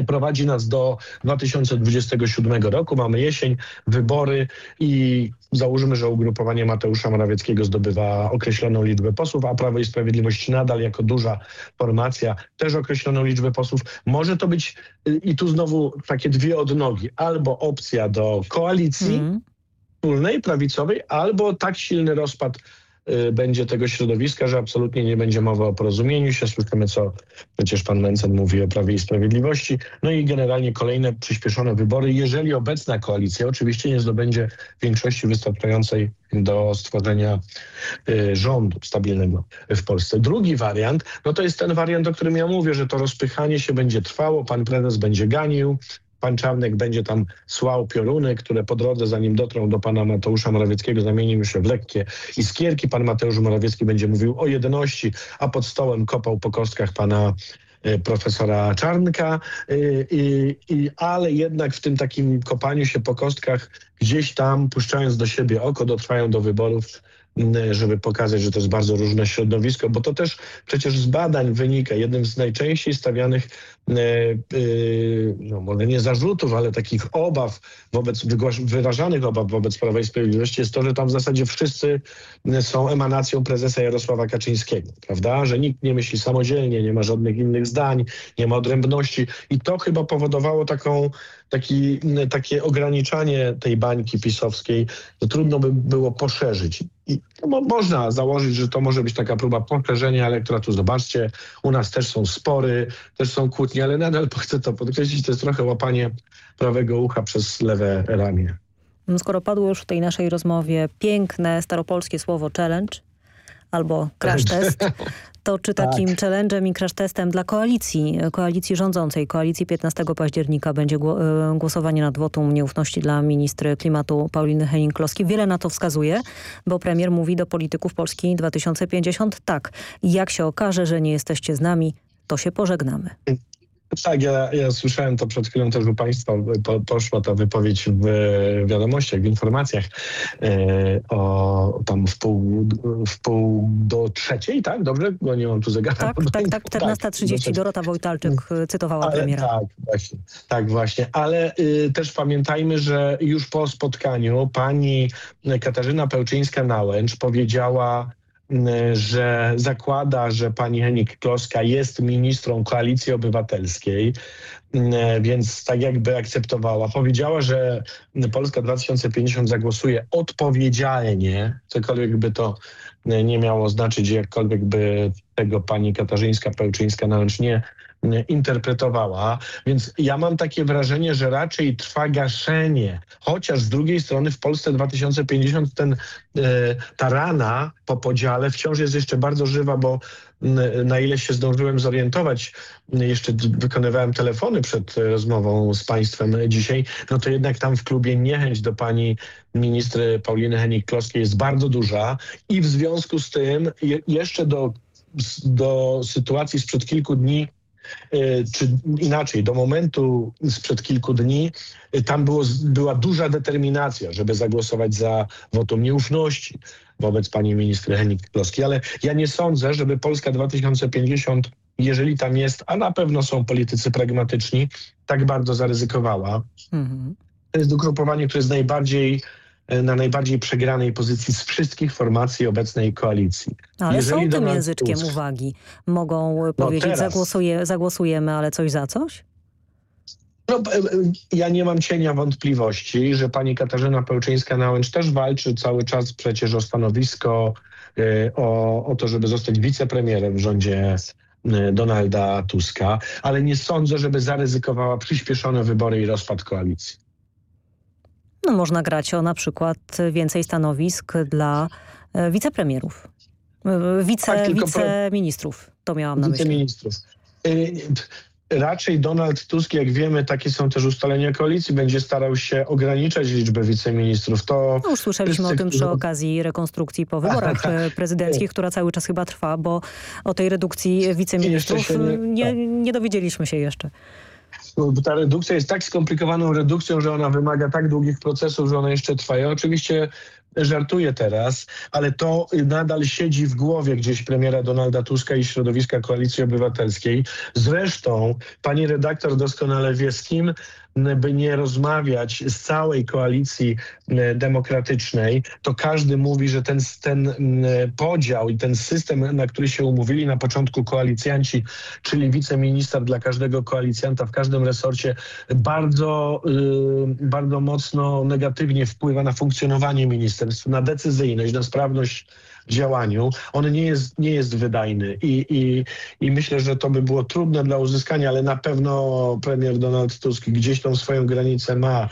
prowadzi nas do 2027 roku. Mamy jesień, wybory i załóżmy, że ugrupowanie Mateusza Morawieckiego zdobywa określoną liczbę posłów, a Prawo i Sprawiedliwość nadal jako duża formacja też określoną liczbę posłów. Może to być y, i tu znowu takie dwie odnogi. Albo opcja do koalicji wspólnej, prawicowej, albo tak silny rozpad będzie tego środowiska, że absolutnie nie będzie mowy o porozumieniu się. Słyszymy, co przecież pan Mencen mówi o Prawie i Sprawiedliwości. No i generalnie kolejne przyspieszone wybory, jeżeli obecna koalicja oczywiście nie zdobędzie większości wystarczającej do stworzenia y, rządu stabilnego w Polsce. Drugi wariant, no to jest ten wariant, o którym ja mówię, że to rozpychanie się będzie trwało, pan prezes będzie ganił, Pan Czarnek będzie tam słał pioruny, które po drodze, zanim dotrą do pana Mateusza Morawieckiego, zamienią się w lekkie iskierki. Pan Mateusz Morawiecki będzie mówił o jedności, a pod stołem kopał po kostkach pana e, profesora Czarnka, e, i, ale jednak w tym takim kopaniu się po kostkach gdzieś tam, puszczając do siebie oko, dotrwają do wyborów, żeby pokazać, że to jest bardzo różne środowisko, bo to też przecież z badań wynika. Jednym z najczęściej stawianych, no może nie zarzutów, ale takich obaw wobec, wyrażanych obaw wobec Prawa i Sprawiedliwości jest to, że tam w zasadzie wszyscy są emanacją prezesa Jarosława Kaczyńskiego, prawda? Że nikt nie myśli samodzielnie, nie ma żadnych innych zdań, nie ma odrębności i to chyba powodowało taką, taki, takie ograniczanie tej bańki pisowskiej, że trudno by było poszerzyć. I no, mo- można założyć, że to może być taka próba poszerzenia elektoratu. Zobaczcie, u nas też są spory, też są kłótnie, ale nadal chcę to podkreślić, to jest trochę łapanie prawego ucha przez lewe ramię. No, Skoro padło już w tej naszej rozmowie piękne staropolskie słowo challenge albo crash test, to czy takim challenge'em i crash testem dla koalicji, koalicji rządzącej, koalicji 15 października będzie e, głosowanie nad wotum nieufności dla ministry klimatu Pauliny Henning-Kloski. Wiele na to wskazuje, bo premier mówi do polityków Polski 2050 tak. Jak się okaże, że nie jesteście z nami, to się pożegnamy. Tak, ja, ja słyszałem to przed chwilą też u Państwa, po, poszła ta wypowiedź w wiadomościach, w informacjach e, o tam w pół, w pół do trzeciej, tak? Dobrze? Bo nie mam tu zegara. Tak, tak, tak, 14.30 tak, Dorota Wojtalczyk cytowała ale, premiera. Tak, właśnie, tak właśnie. Ale y, też pamiętajmy, że już po spotkaniu pani Katarzyna Pełczyńska-Nałęcz powiedziała że zakłada, że pani Henik Kloska jest ministrą Koalicji Obywatelskiej, więc tak jakby akceptowała. Powiedziała, że Polska 2050 zagłosuje odpowiedzialnie, cokolwiek by to nie miało znaczyć, jakkolwiek by tego pani Katarzyńska-Pełczyńska nałęcz nie interpretowała. Więc ja mam takie wrażenie, że raczej trwa gaszenie, chociaż z drugiej strony w Polsce 2050 ten, e, ta rana po podziale wciąż jest jeszcze bardzo żywa, bo na ile się zdążyłem zorientować, jeszcze wykonywałem telefony przed rozmową z Państwem dzisiaj, no to jednak tam w klubie niechęć do pani ministry Pauliny Henik-Kloskiej jest bardzo duża i w związku z tym jeszcze do, do sytuacji sprzed kilku dni E, czy inaczej, do momentu sprzed kilku dni e, tam było, była duża determinacja, żeby zagłosować za wotum nieufności wobec pani ministry Henik-Kloskiej, ale ja nie sądzę, żeby Polska 2050 jeżeli tam jest, a na pewno są politycy pragmatyczni, tak bardzo zaryzykowała. Mhm. To jest ugrupowanie, które jest najbardziej E, na najbardziej przegranej pozycji z wszystkich formacji obecnej koalicji. Ale Jeżeli są tym języczkiem Tusk, uwagi. Mogą no powiedzieć, teraz, zagłosuje, zagłosujemy, ale coś za coś? No, e, e, ja nie mam cienia wątpliwości, że pani Katarzyna Pełczyńska-Nałęcz też walczy cały czas przecież o stanowisko, o, o to, żeby zostać wicepremierem w rządzie Donalda Tuska, ale nie sądzę, żeby zaryzykowała przyspieszone wybory i rozpad koalicji. No, można grać o na przykład więcej stanowisk dla e, wicepremierów, e, wice, tak, wiceministrów. To miałam na myśli. Wiceministrów. E, raczej Donald Tusk, jak wiemy, takie są też ustalenia koalicji, będzie starał się ograniczać liczbę wiceministrów. To no już słyszeliśmy o tym przy okazji rekonstrukcji po wyborach prezydenckich, która cały czas chyba trwa, bo o tej redukcji wiceministrów nie, nie, nie dowiedzieliśmy się jeszcze ta redukcja jest tak skomplikowaną redukcją, że ona wymaga tak długich procesów, że one jeszcze trwają. Oczywiście żartuję teraz, ale to nadal siedzi w głowie gdzieś premiera Donalda Tuska i środowiska Koalicji Obywatelskiej. Zresztą pani redaktor doskonale wie z kim by nie rozmawiać z całej koalicji demokratycznej, to każdy mówi, że ten, ten podział i ten system, na który się umówili na początku koalicjanci, czyli wiceminister dla każdego koalicjanta w każdym resorcie, bardzo, y, bardzo mocno negatywnie wpływa na funkcjonowanie ministerstw, na decyzyjność, na sprawność działaniu, on nie jest, nie jest wydajny I, i, i myślę, że to by było trudne dla uzyskania, ale na pewno premier Donald Tusk gdzieś tą swoją granicę ma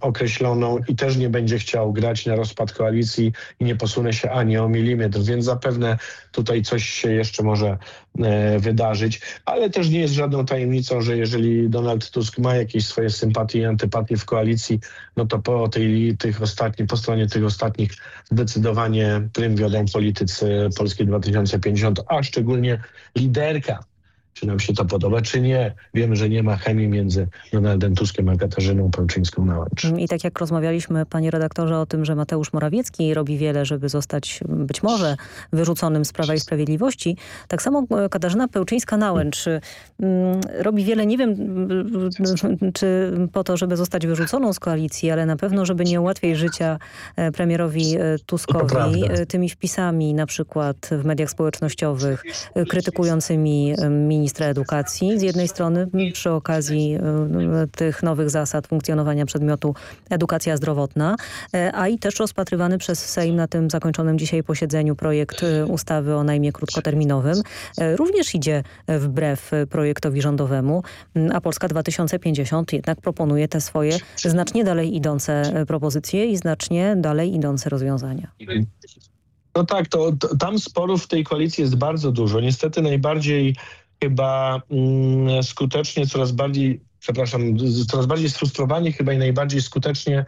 określoną i też nie będzie chciał grać na rozpad koalicji i nie posunę się ani o milimetr, więc zapewne tutaj coś się jeszcze może e, wydarzyć, ale też nie jest żadną tajemnicą, że jeżeli Donald Tusk ma jakieś swoje sympatie i antypatie w koalicji, no to po tej, tych ostatnich, po stronie tych ostatnich zdecydowanie prym wiodą politycy Polski 2050, a szczególnie liderka czy nam się to podoba, czy nie. Wiemy, że nie ma chemii między Donaldem Tuskiem a Katarzyną Pełczyńską na łącz. I tak jak rozmawialiśmy, panie redaktorze, o tym, że Mateusz Morawiecki robi wiele, żeby zostać być może wyrzuconym z Prawa i Sprawiedliwości, tak samo e, Katarzyna Pełczyńska-Nałęcz mm, robi wiele, nie wiem mm, czy po to, żeby zostać wyrzuconą z koalicji, ale na pewno, żeby nie ułatwiać życia e, premierowi e, Tuskowi tymi wpisami na przykład w mediach społecznościowych krytykującymi ministrów ministra edukacji z jednej strony przy okazji e, tych nowych zasad funkcjonowania przedmiotu edukacja zdrowotna, e, a i też rozpatrywany przez Sejm na tym zakończonym dzisiaj posiedzeniu projekt e, ustawy o najmie krótkoterminowym również idzie wbrew projektowi rządowemu, a Polska 2050 jednak proponuje te swoje znacznie dalej idące propozycje i znacznie dalej idące rozwiązania. No tak, to, to, tam sporów w tej koalicji jest bardzo dużo. Niestety najbardziej chyba mm, skutecznie coraz bardziej przepraszam, coraz bardziej sfrustrowani chyba i najbardziej skutecznie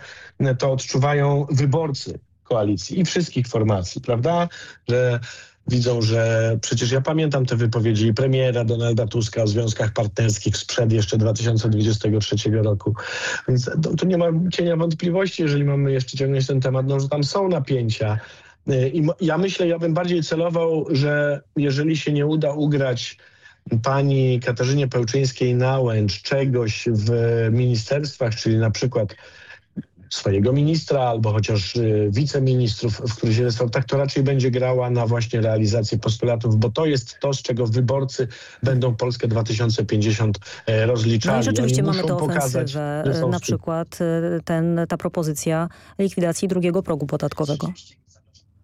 to odczuwają wyborcy koalicji i wszystkich formacji, prawda? Że widzą, że przecież ja pamiętam te wypowiedzi premiera Donalda Tuska o związkach partnerskich sprzed jeszcze 2023 roku. Więc to nie ma cienia wątpliwości, jeżeli mamy jeszcze ciągnąć ten temat, no, że tam są napięcia. I ja myślę, ja bym bardziej celował, że jeżeli się nie uda ugrać pani Katarzynie Pełczyńskiej-Nałęcz czegoś w ministerstwach, czyli na przykład swojego ministra albo chociaż y, wiceministrów w których się resortach, to raczej będzie grała na właśnie realizację postulatów, bo to jest to, z czego wyborcy będą Polskę 2050 e, rozliczali. No i rzeczywiście Oni mamy tę ofensywę, na przykład y, ten, ta propozycja likwidacji drugiego progu podatkowego.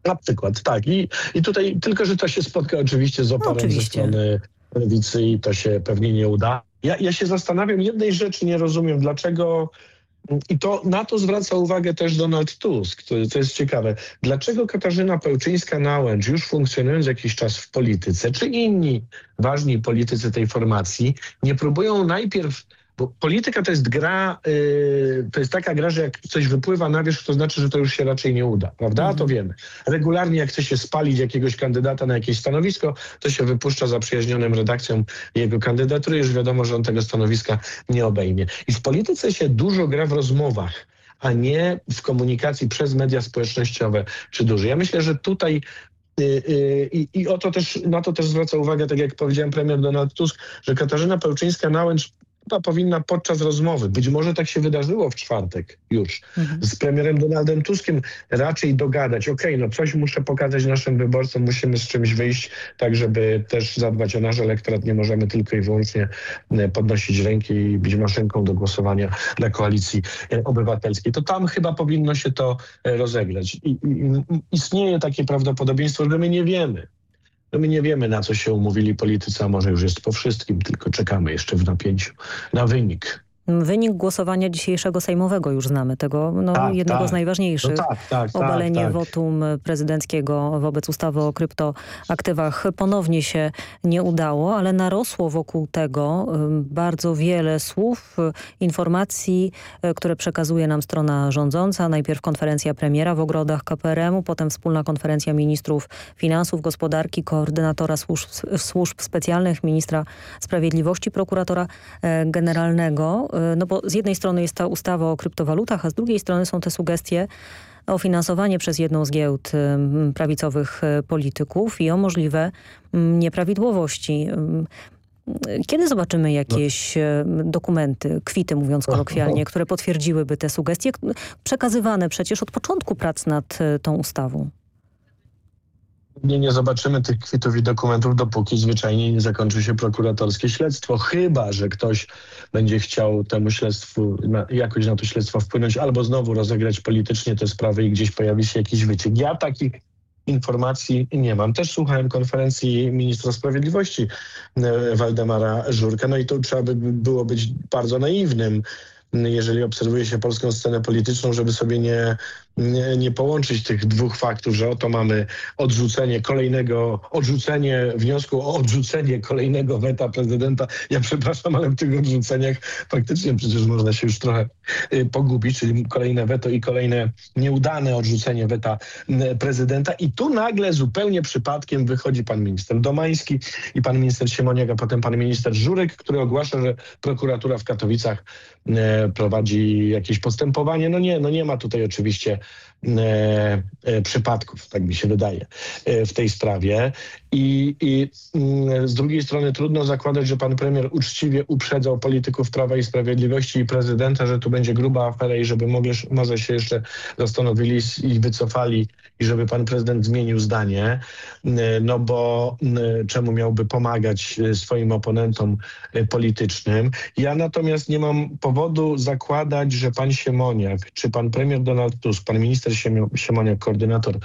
Na przykład, tak. I, I tutaj tylko, że to się spotka oczywiście z oporem no, ze strony lewicy i to się pewnie nie uda. Ja, ja się zastanawiam, jednej rzeczy nie rozumiem, dlaczego i to na to zwraca uwagę też Donald Tusk, to, to jest ciekawe. Dlaczego Katarzyna Pełczyńska-Nałęcz, już funkcjonując jakiś czas w polityce, czy inni ważni politycy tej formacji, nie próbują najpierw bo polityka to jest gra, yy, to jest taka gra, że jak coś wypływa na wierzch, to znaczy, że to już się raczej nie uda, prawda? Mhm. To wiemy. Regularnie jak chce się spalić jakiegoś kandydata na jakieś stanowisko, to się wypuszcza zaprzyjaźnionym redakcją jego kandydatury, już wiadomo, że on tego stanowiska nie obejmie. I w polityce się dużo gra w rozmowach a nie w komunikacji przez media społecznościowe czy duże. Ja myślę, że tutaj y, y, i, I o to też, na to też zwraca uwagę, tak jak powiedziałem premier Donald Tusk, że Katarzyna Pełczyńska-Nałęcz powinna podczas rozmowy, być może tak się wydarzyło w czwartek już, mhm. z premierem Donaldem Tuskiem raczej dogadać, okej, okay, no coś muszę pokazać naszym wyborcom, musimy z czymś wyjść, tak żeby też zadbać o nasz elektorat, nie możemy tylko i wyłącznie e, podnosić ręki i być maszynką do głosowania dla koalicji e, obywatelskiej. To tam chyba powinno się to e, rozegrać. I, i, istnieje takie prawdopodobieństwo, że my nie wiemy, no my nie wiemy, na co się umówili politycy, a może już jest po wszystkim, tylko czekamy jeszcze w napięciu na wynik. Wynik głosowania dzisiejszego sejmowego już znamy, tego no, tak, jednego tak. z najważniejszych. No tak, tak, tak Obalenie tak. wotum prezydenckiego wobec ustawy o kryptoaktywach ponownie się nie udało, ale narosło wokół tego bardzo wiele słów, informacji, e, które przekazuje nam strona rządząca. Najpierw konferencja premiera w ogrodach KPRM-u, potem wspólna konferencja ministrów finansów, gospodarki, koordynatora służb, służb specjalnych, ministra sprawiedliwości, prokuratora e, generalnego no bo z jednej strony jest ta ustawa o kryptowalutach, a z drugiej strony są te sugestie o finansowanie przez jedną z giełd prawicowych e, polityków i o możliwe nieprawidłowości. Kiedy zobaczymy jakieś e, dokumenty, kwity mówiąc kolokwialnie, które potwierdziłyby te sugestie, przekazywane przecież od początku prac nad tą ustawą? Nie, nie zobaczymy tych kwitów i dokumentów, dopóki zwyczajnie nie zakończy się prokuratorskie śledztwo. Chyba, że ktoś będzie chciał temu śledztwu, na, jakoś na to śledztwo wpłynąć, albo znowu rozegrać politycznie te sprawy i gdzieś pojawi się jakiś wyciek. Ja takich informacji nie mam. Też słuchałem konferencji ministra sprawiedliwości e, Waldemara Żurka, no i to trzeba by było być bardzo naiwnym jeżeli obserwuje się polską scenę polityczną, żeby sobie nie nie, nie połączyć tych dwóch faktów, że oto mamy odrzucenie kolejnego, odrzucenie wniosku o odrzucenie kolejnego weta prezydenta. Ja przepraszam, ale w tych odrzuceniach faktycznie przecież można się już trochę y, pogubić, czyli kolejne weto i kolejne nieudane odrzucenie weta prezydenta. I tu nagle zupełnie przypadkiem wychodzi pan minister Domański i pan minister Siemoniak, a potem pan minister Żurek, który ogłasza, że prokuratura w Katowicach prowadzi jakieś postępowanie. No nie, no nie ma tutaj oczywiście przypadków, tak mi się wydaje, e, w tej sprawie. I, I, mm, z drugiej strony trudno zakładać, że pan premier uczciwie uprzedzał polityków Prawa i Sprawiedliwości i prezydenta, że tu będzie gruba afera i żeby mogli, może się jeszcze zastanowili i wycofali i żeby pan prezydent zmienił zdanie, no bo czemu miałby pomagać swoim oponentom politycznym. Ja natomiast nie mam powodu zakładać, że pan Siemoniak, czy pan premier Donald Tusk, pan minister Siemoniak, koordynator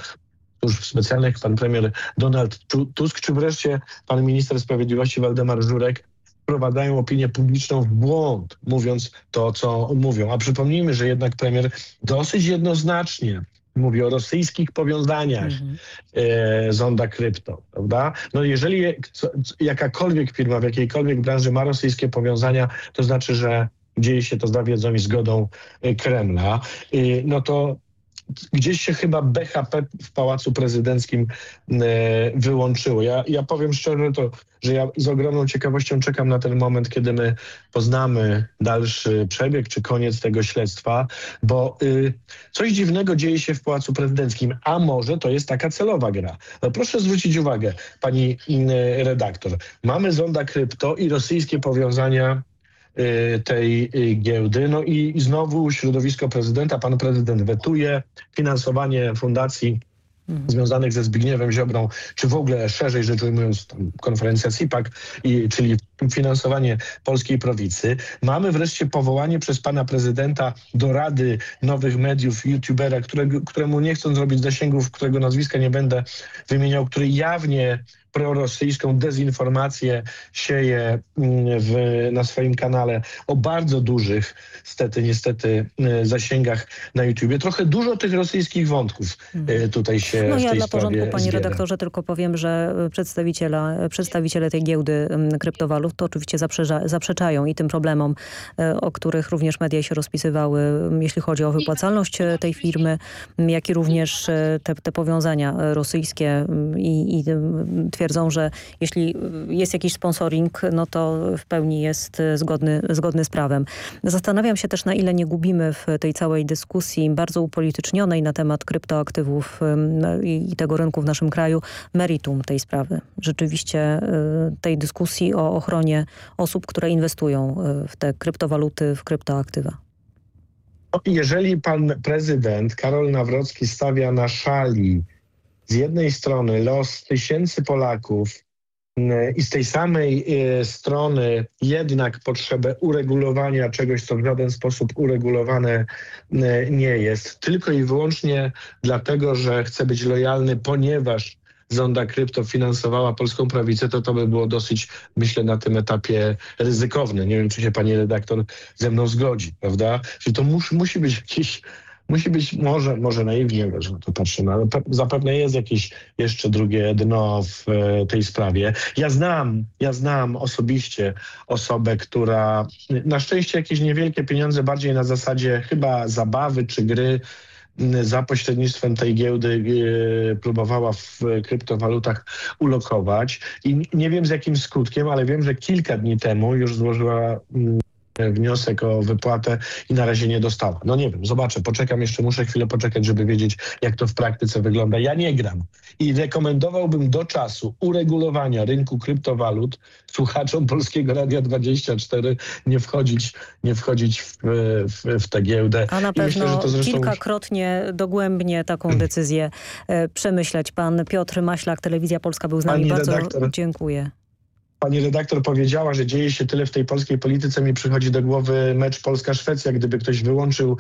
służb specjalnych, pan premier Donald Tusk, czy wreszcie pan minister sprawiedliwości Waldemar Żurek wprowadzają opinię publiczną w błąd, mówiąc to, co mówią. A przypomnijmy, że jednak premier dosyć jednoznacznie mówi o rosyjskich powiązaniach -hmm. e, zonda krypto, prawda? No jeżeli jakakolwiek firma w jakiejkolwiek branży ma rosyjskie powiązania, to znaczy, że dzieje się to z nawiedzą i zgodą e, Kremla, no to gdzieś się chyba BHP w Pałacu Prezydenckim e, wyłączyło. Ja, ja powiem szczerze to, że ja z ogromną ciekawością czekam na ten moment, kiedy my poznamy dalszy przebieg czy koniec tego śledztwa, bo y, coś dziwnego dzieje się w Pałacu Prezydenckim, a może to jest taka celowa gra. No proszę zwrócić uwagę, pani y, redaktor, mamy zonda krypto i rosyjskie powiązania tej y, giełdy. No i znowu środowisko prezydenta, pan prezydent wetuje finansowanie fundacji Mhm. związanych ze Zbigniewem Ziobrą, czy w ogóle szerzej rzecz ujmując tam, konferencja CIPAC, i, czyli finansowanie polskiej prowicy. Mamy wreszcie powołanie przez pana prezydenta do Rady Nowych Mediów youtubera, którego, któremu nie chcąc zrobić zasięgów, którego nazwiska nie będę wymieniał, który jawnie prorosyjską dezinformację sieje mm, w, na swoim kanale o bardzo dużych, stety, niestety, y, zasięgach na YouTubie. Trochę dużo tych rosyjskich wątków y, tutaj się No ja dla porządku, panie zbiera. redaktorze, tylko powiem, że przedstawiciele, przedstawiciele tej giełdy kryptowalut to oczywiście zaprzecza, zaprzeczają i tym problemom, e, o których również media się rozpisywały, jeśli chodzi o wypłacalność e, tej firmy, jak i również e, te, te powiązania e, rosyjskie i, i m, twierdzą, że jeśli jest jakiś sponsoring, no to w pełni jest zgodny, zgodny z prawem. Zastanawiam się też, na ile nie gubimy w tej całej dyskusji bardzo upolitycznionej na temat kryptoaktywów i, tego rynku w naszym kraju, meritum tej sprawy. Rzeczywiście y, tej dyskusji o ochronie osób, które inwestują y, w te kryptowaluty, w kryptoaktywa. Jeżeli pan prezydent Karol Nawrocki stawia na szali z jednej strony los tysięcy Polaków mm, i z tej samej e, strony jednak potrzebę uregulowania czegoś, co w żaden sposób uregulowane mm, nie jest, tylko i wyłącznie dlatego, że chce być lojalny, ponieważ zonda krypto finansowała polską prawicę, to to by było dosyć, myślę, na tym etapie ryzykowne. Nie wiem, czy się pani redaktor ze mną zgodzi, prawda? Czyli to mus, musi być jakiś Musi być może, może naiwnie że na to patrzymy, ale pe- zapewne jest jakieś jeszcze drugie dno w e, tej sprawie. Ja znam, ja znam osobiście osobę, która na szczęście jakieś niewielkie pieniądze bardziej na zasadzie chyba zabawy czy gry za pośrednictwem tej giełdy e, próbowała w kryptowalutach ulokować i nie wiem z jakim skutkiem, ale wiem, że kilka dni temu już złożyła wniosek o wypłatę i na razie nie dostała. No nie wiem, zobaczę, poczekam jeszcze, muszę chwilę poczekać, żeby wiedzieć, jak to w praktyce wygląda. Ja nie gram i rekomendowałbym do czasu uregulowania rynku kryptowalut słuchaczom Polskiego Radia 24 nie wchodzić, nie wchodzić w, w, w tę giełdę. A na pewno myślę, zresztą kilkakrotnie dogłębnie taką decyzję e, przemyśleć. Pan Piotr Maślak, Telewizja Polska był z nami. Pani Bardzo redaktor. dziękuję. Pani redaktor powiedziała, że dzieje się tyle w tej polskiej polityce, mi przychodzi do głowy mecz Polska-Szwecja. Gdyby ktoś wyłączył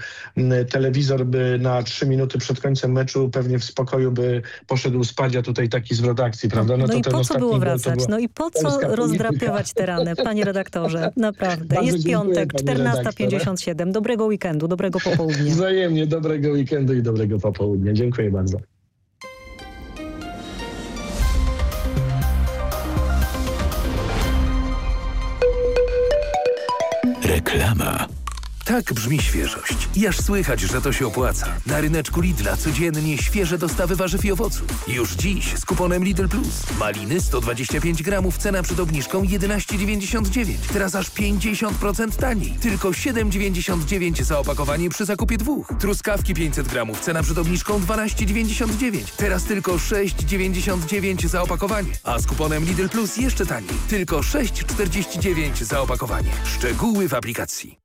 telewizor by na trzy minuty przed końcem meczu, pewnie w spokoju by poszedł spać, a tutaj taki zwrot akcji, prawda? No, to i po co było wracać? No i po co rozdrapywać te rany, panie redaktorze? Naprawdę. Bardzo Jest dziękuję, piątek, panie 14.57. Dobrego weekendu, dobrego popołudnia. Wzajemnie dobrego weekendu i dobrego popołudnia. Dziękuję bardzo. Reklama. Tak brzmi świeżość. I aż słychać, że to się opłaca. Na ryneczku Lidla codziennie świeże dostawy warzyw i owoców. Już dziś z kuponem Lidl Plus. Maliny 125 gramów, cena przed obniżką 11,99. Teraz aż 50% taniej. Tylko 7,99 za opakowanie przy zakupie dwóch. Truskawki 500 gramów, cena przed obniżką 12,99. Teraz tylko 6,99 za opakowanie. A z kuponem Lidl Plus jeszcze taniej. Tylko 6,49 za opakowanie. Szczegóły w aplikacji.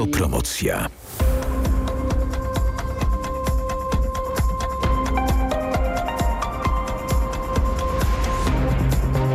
Autopromocja.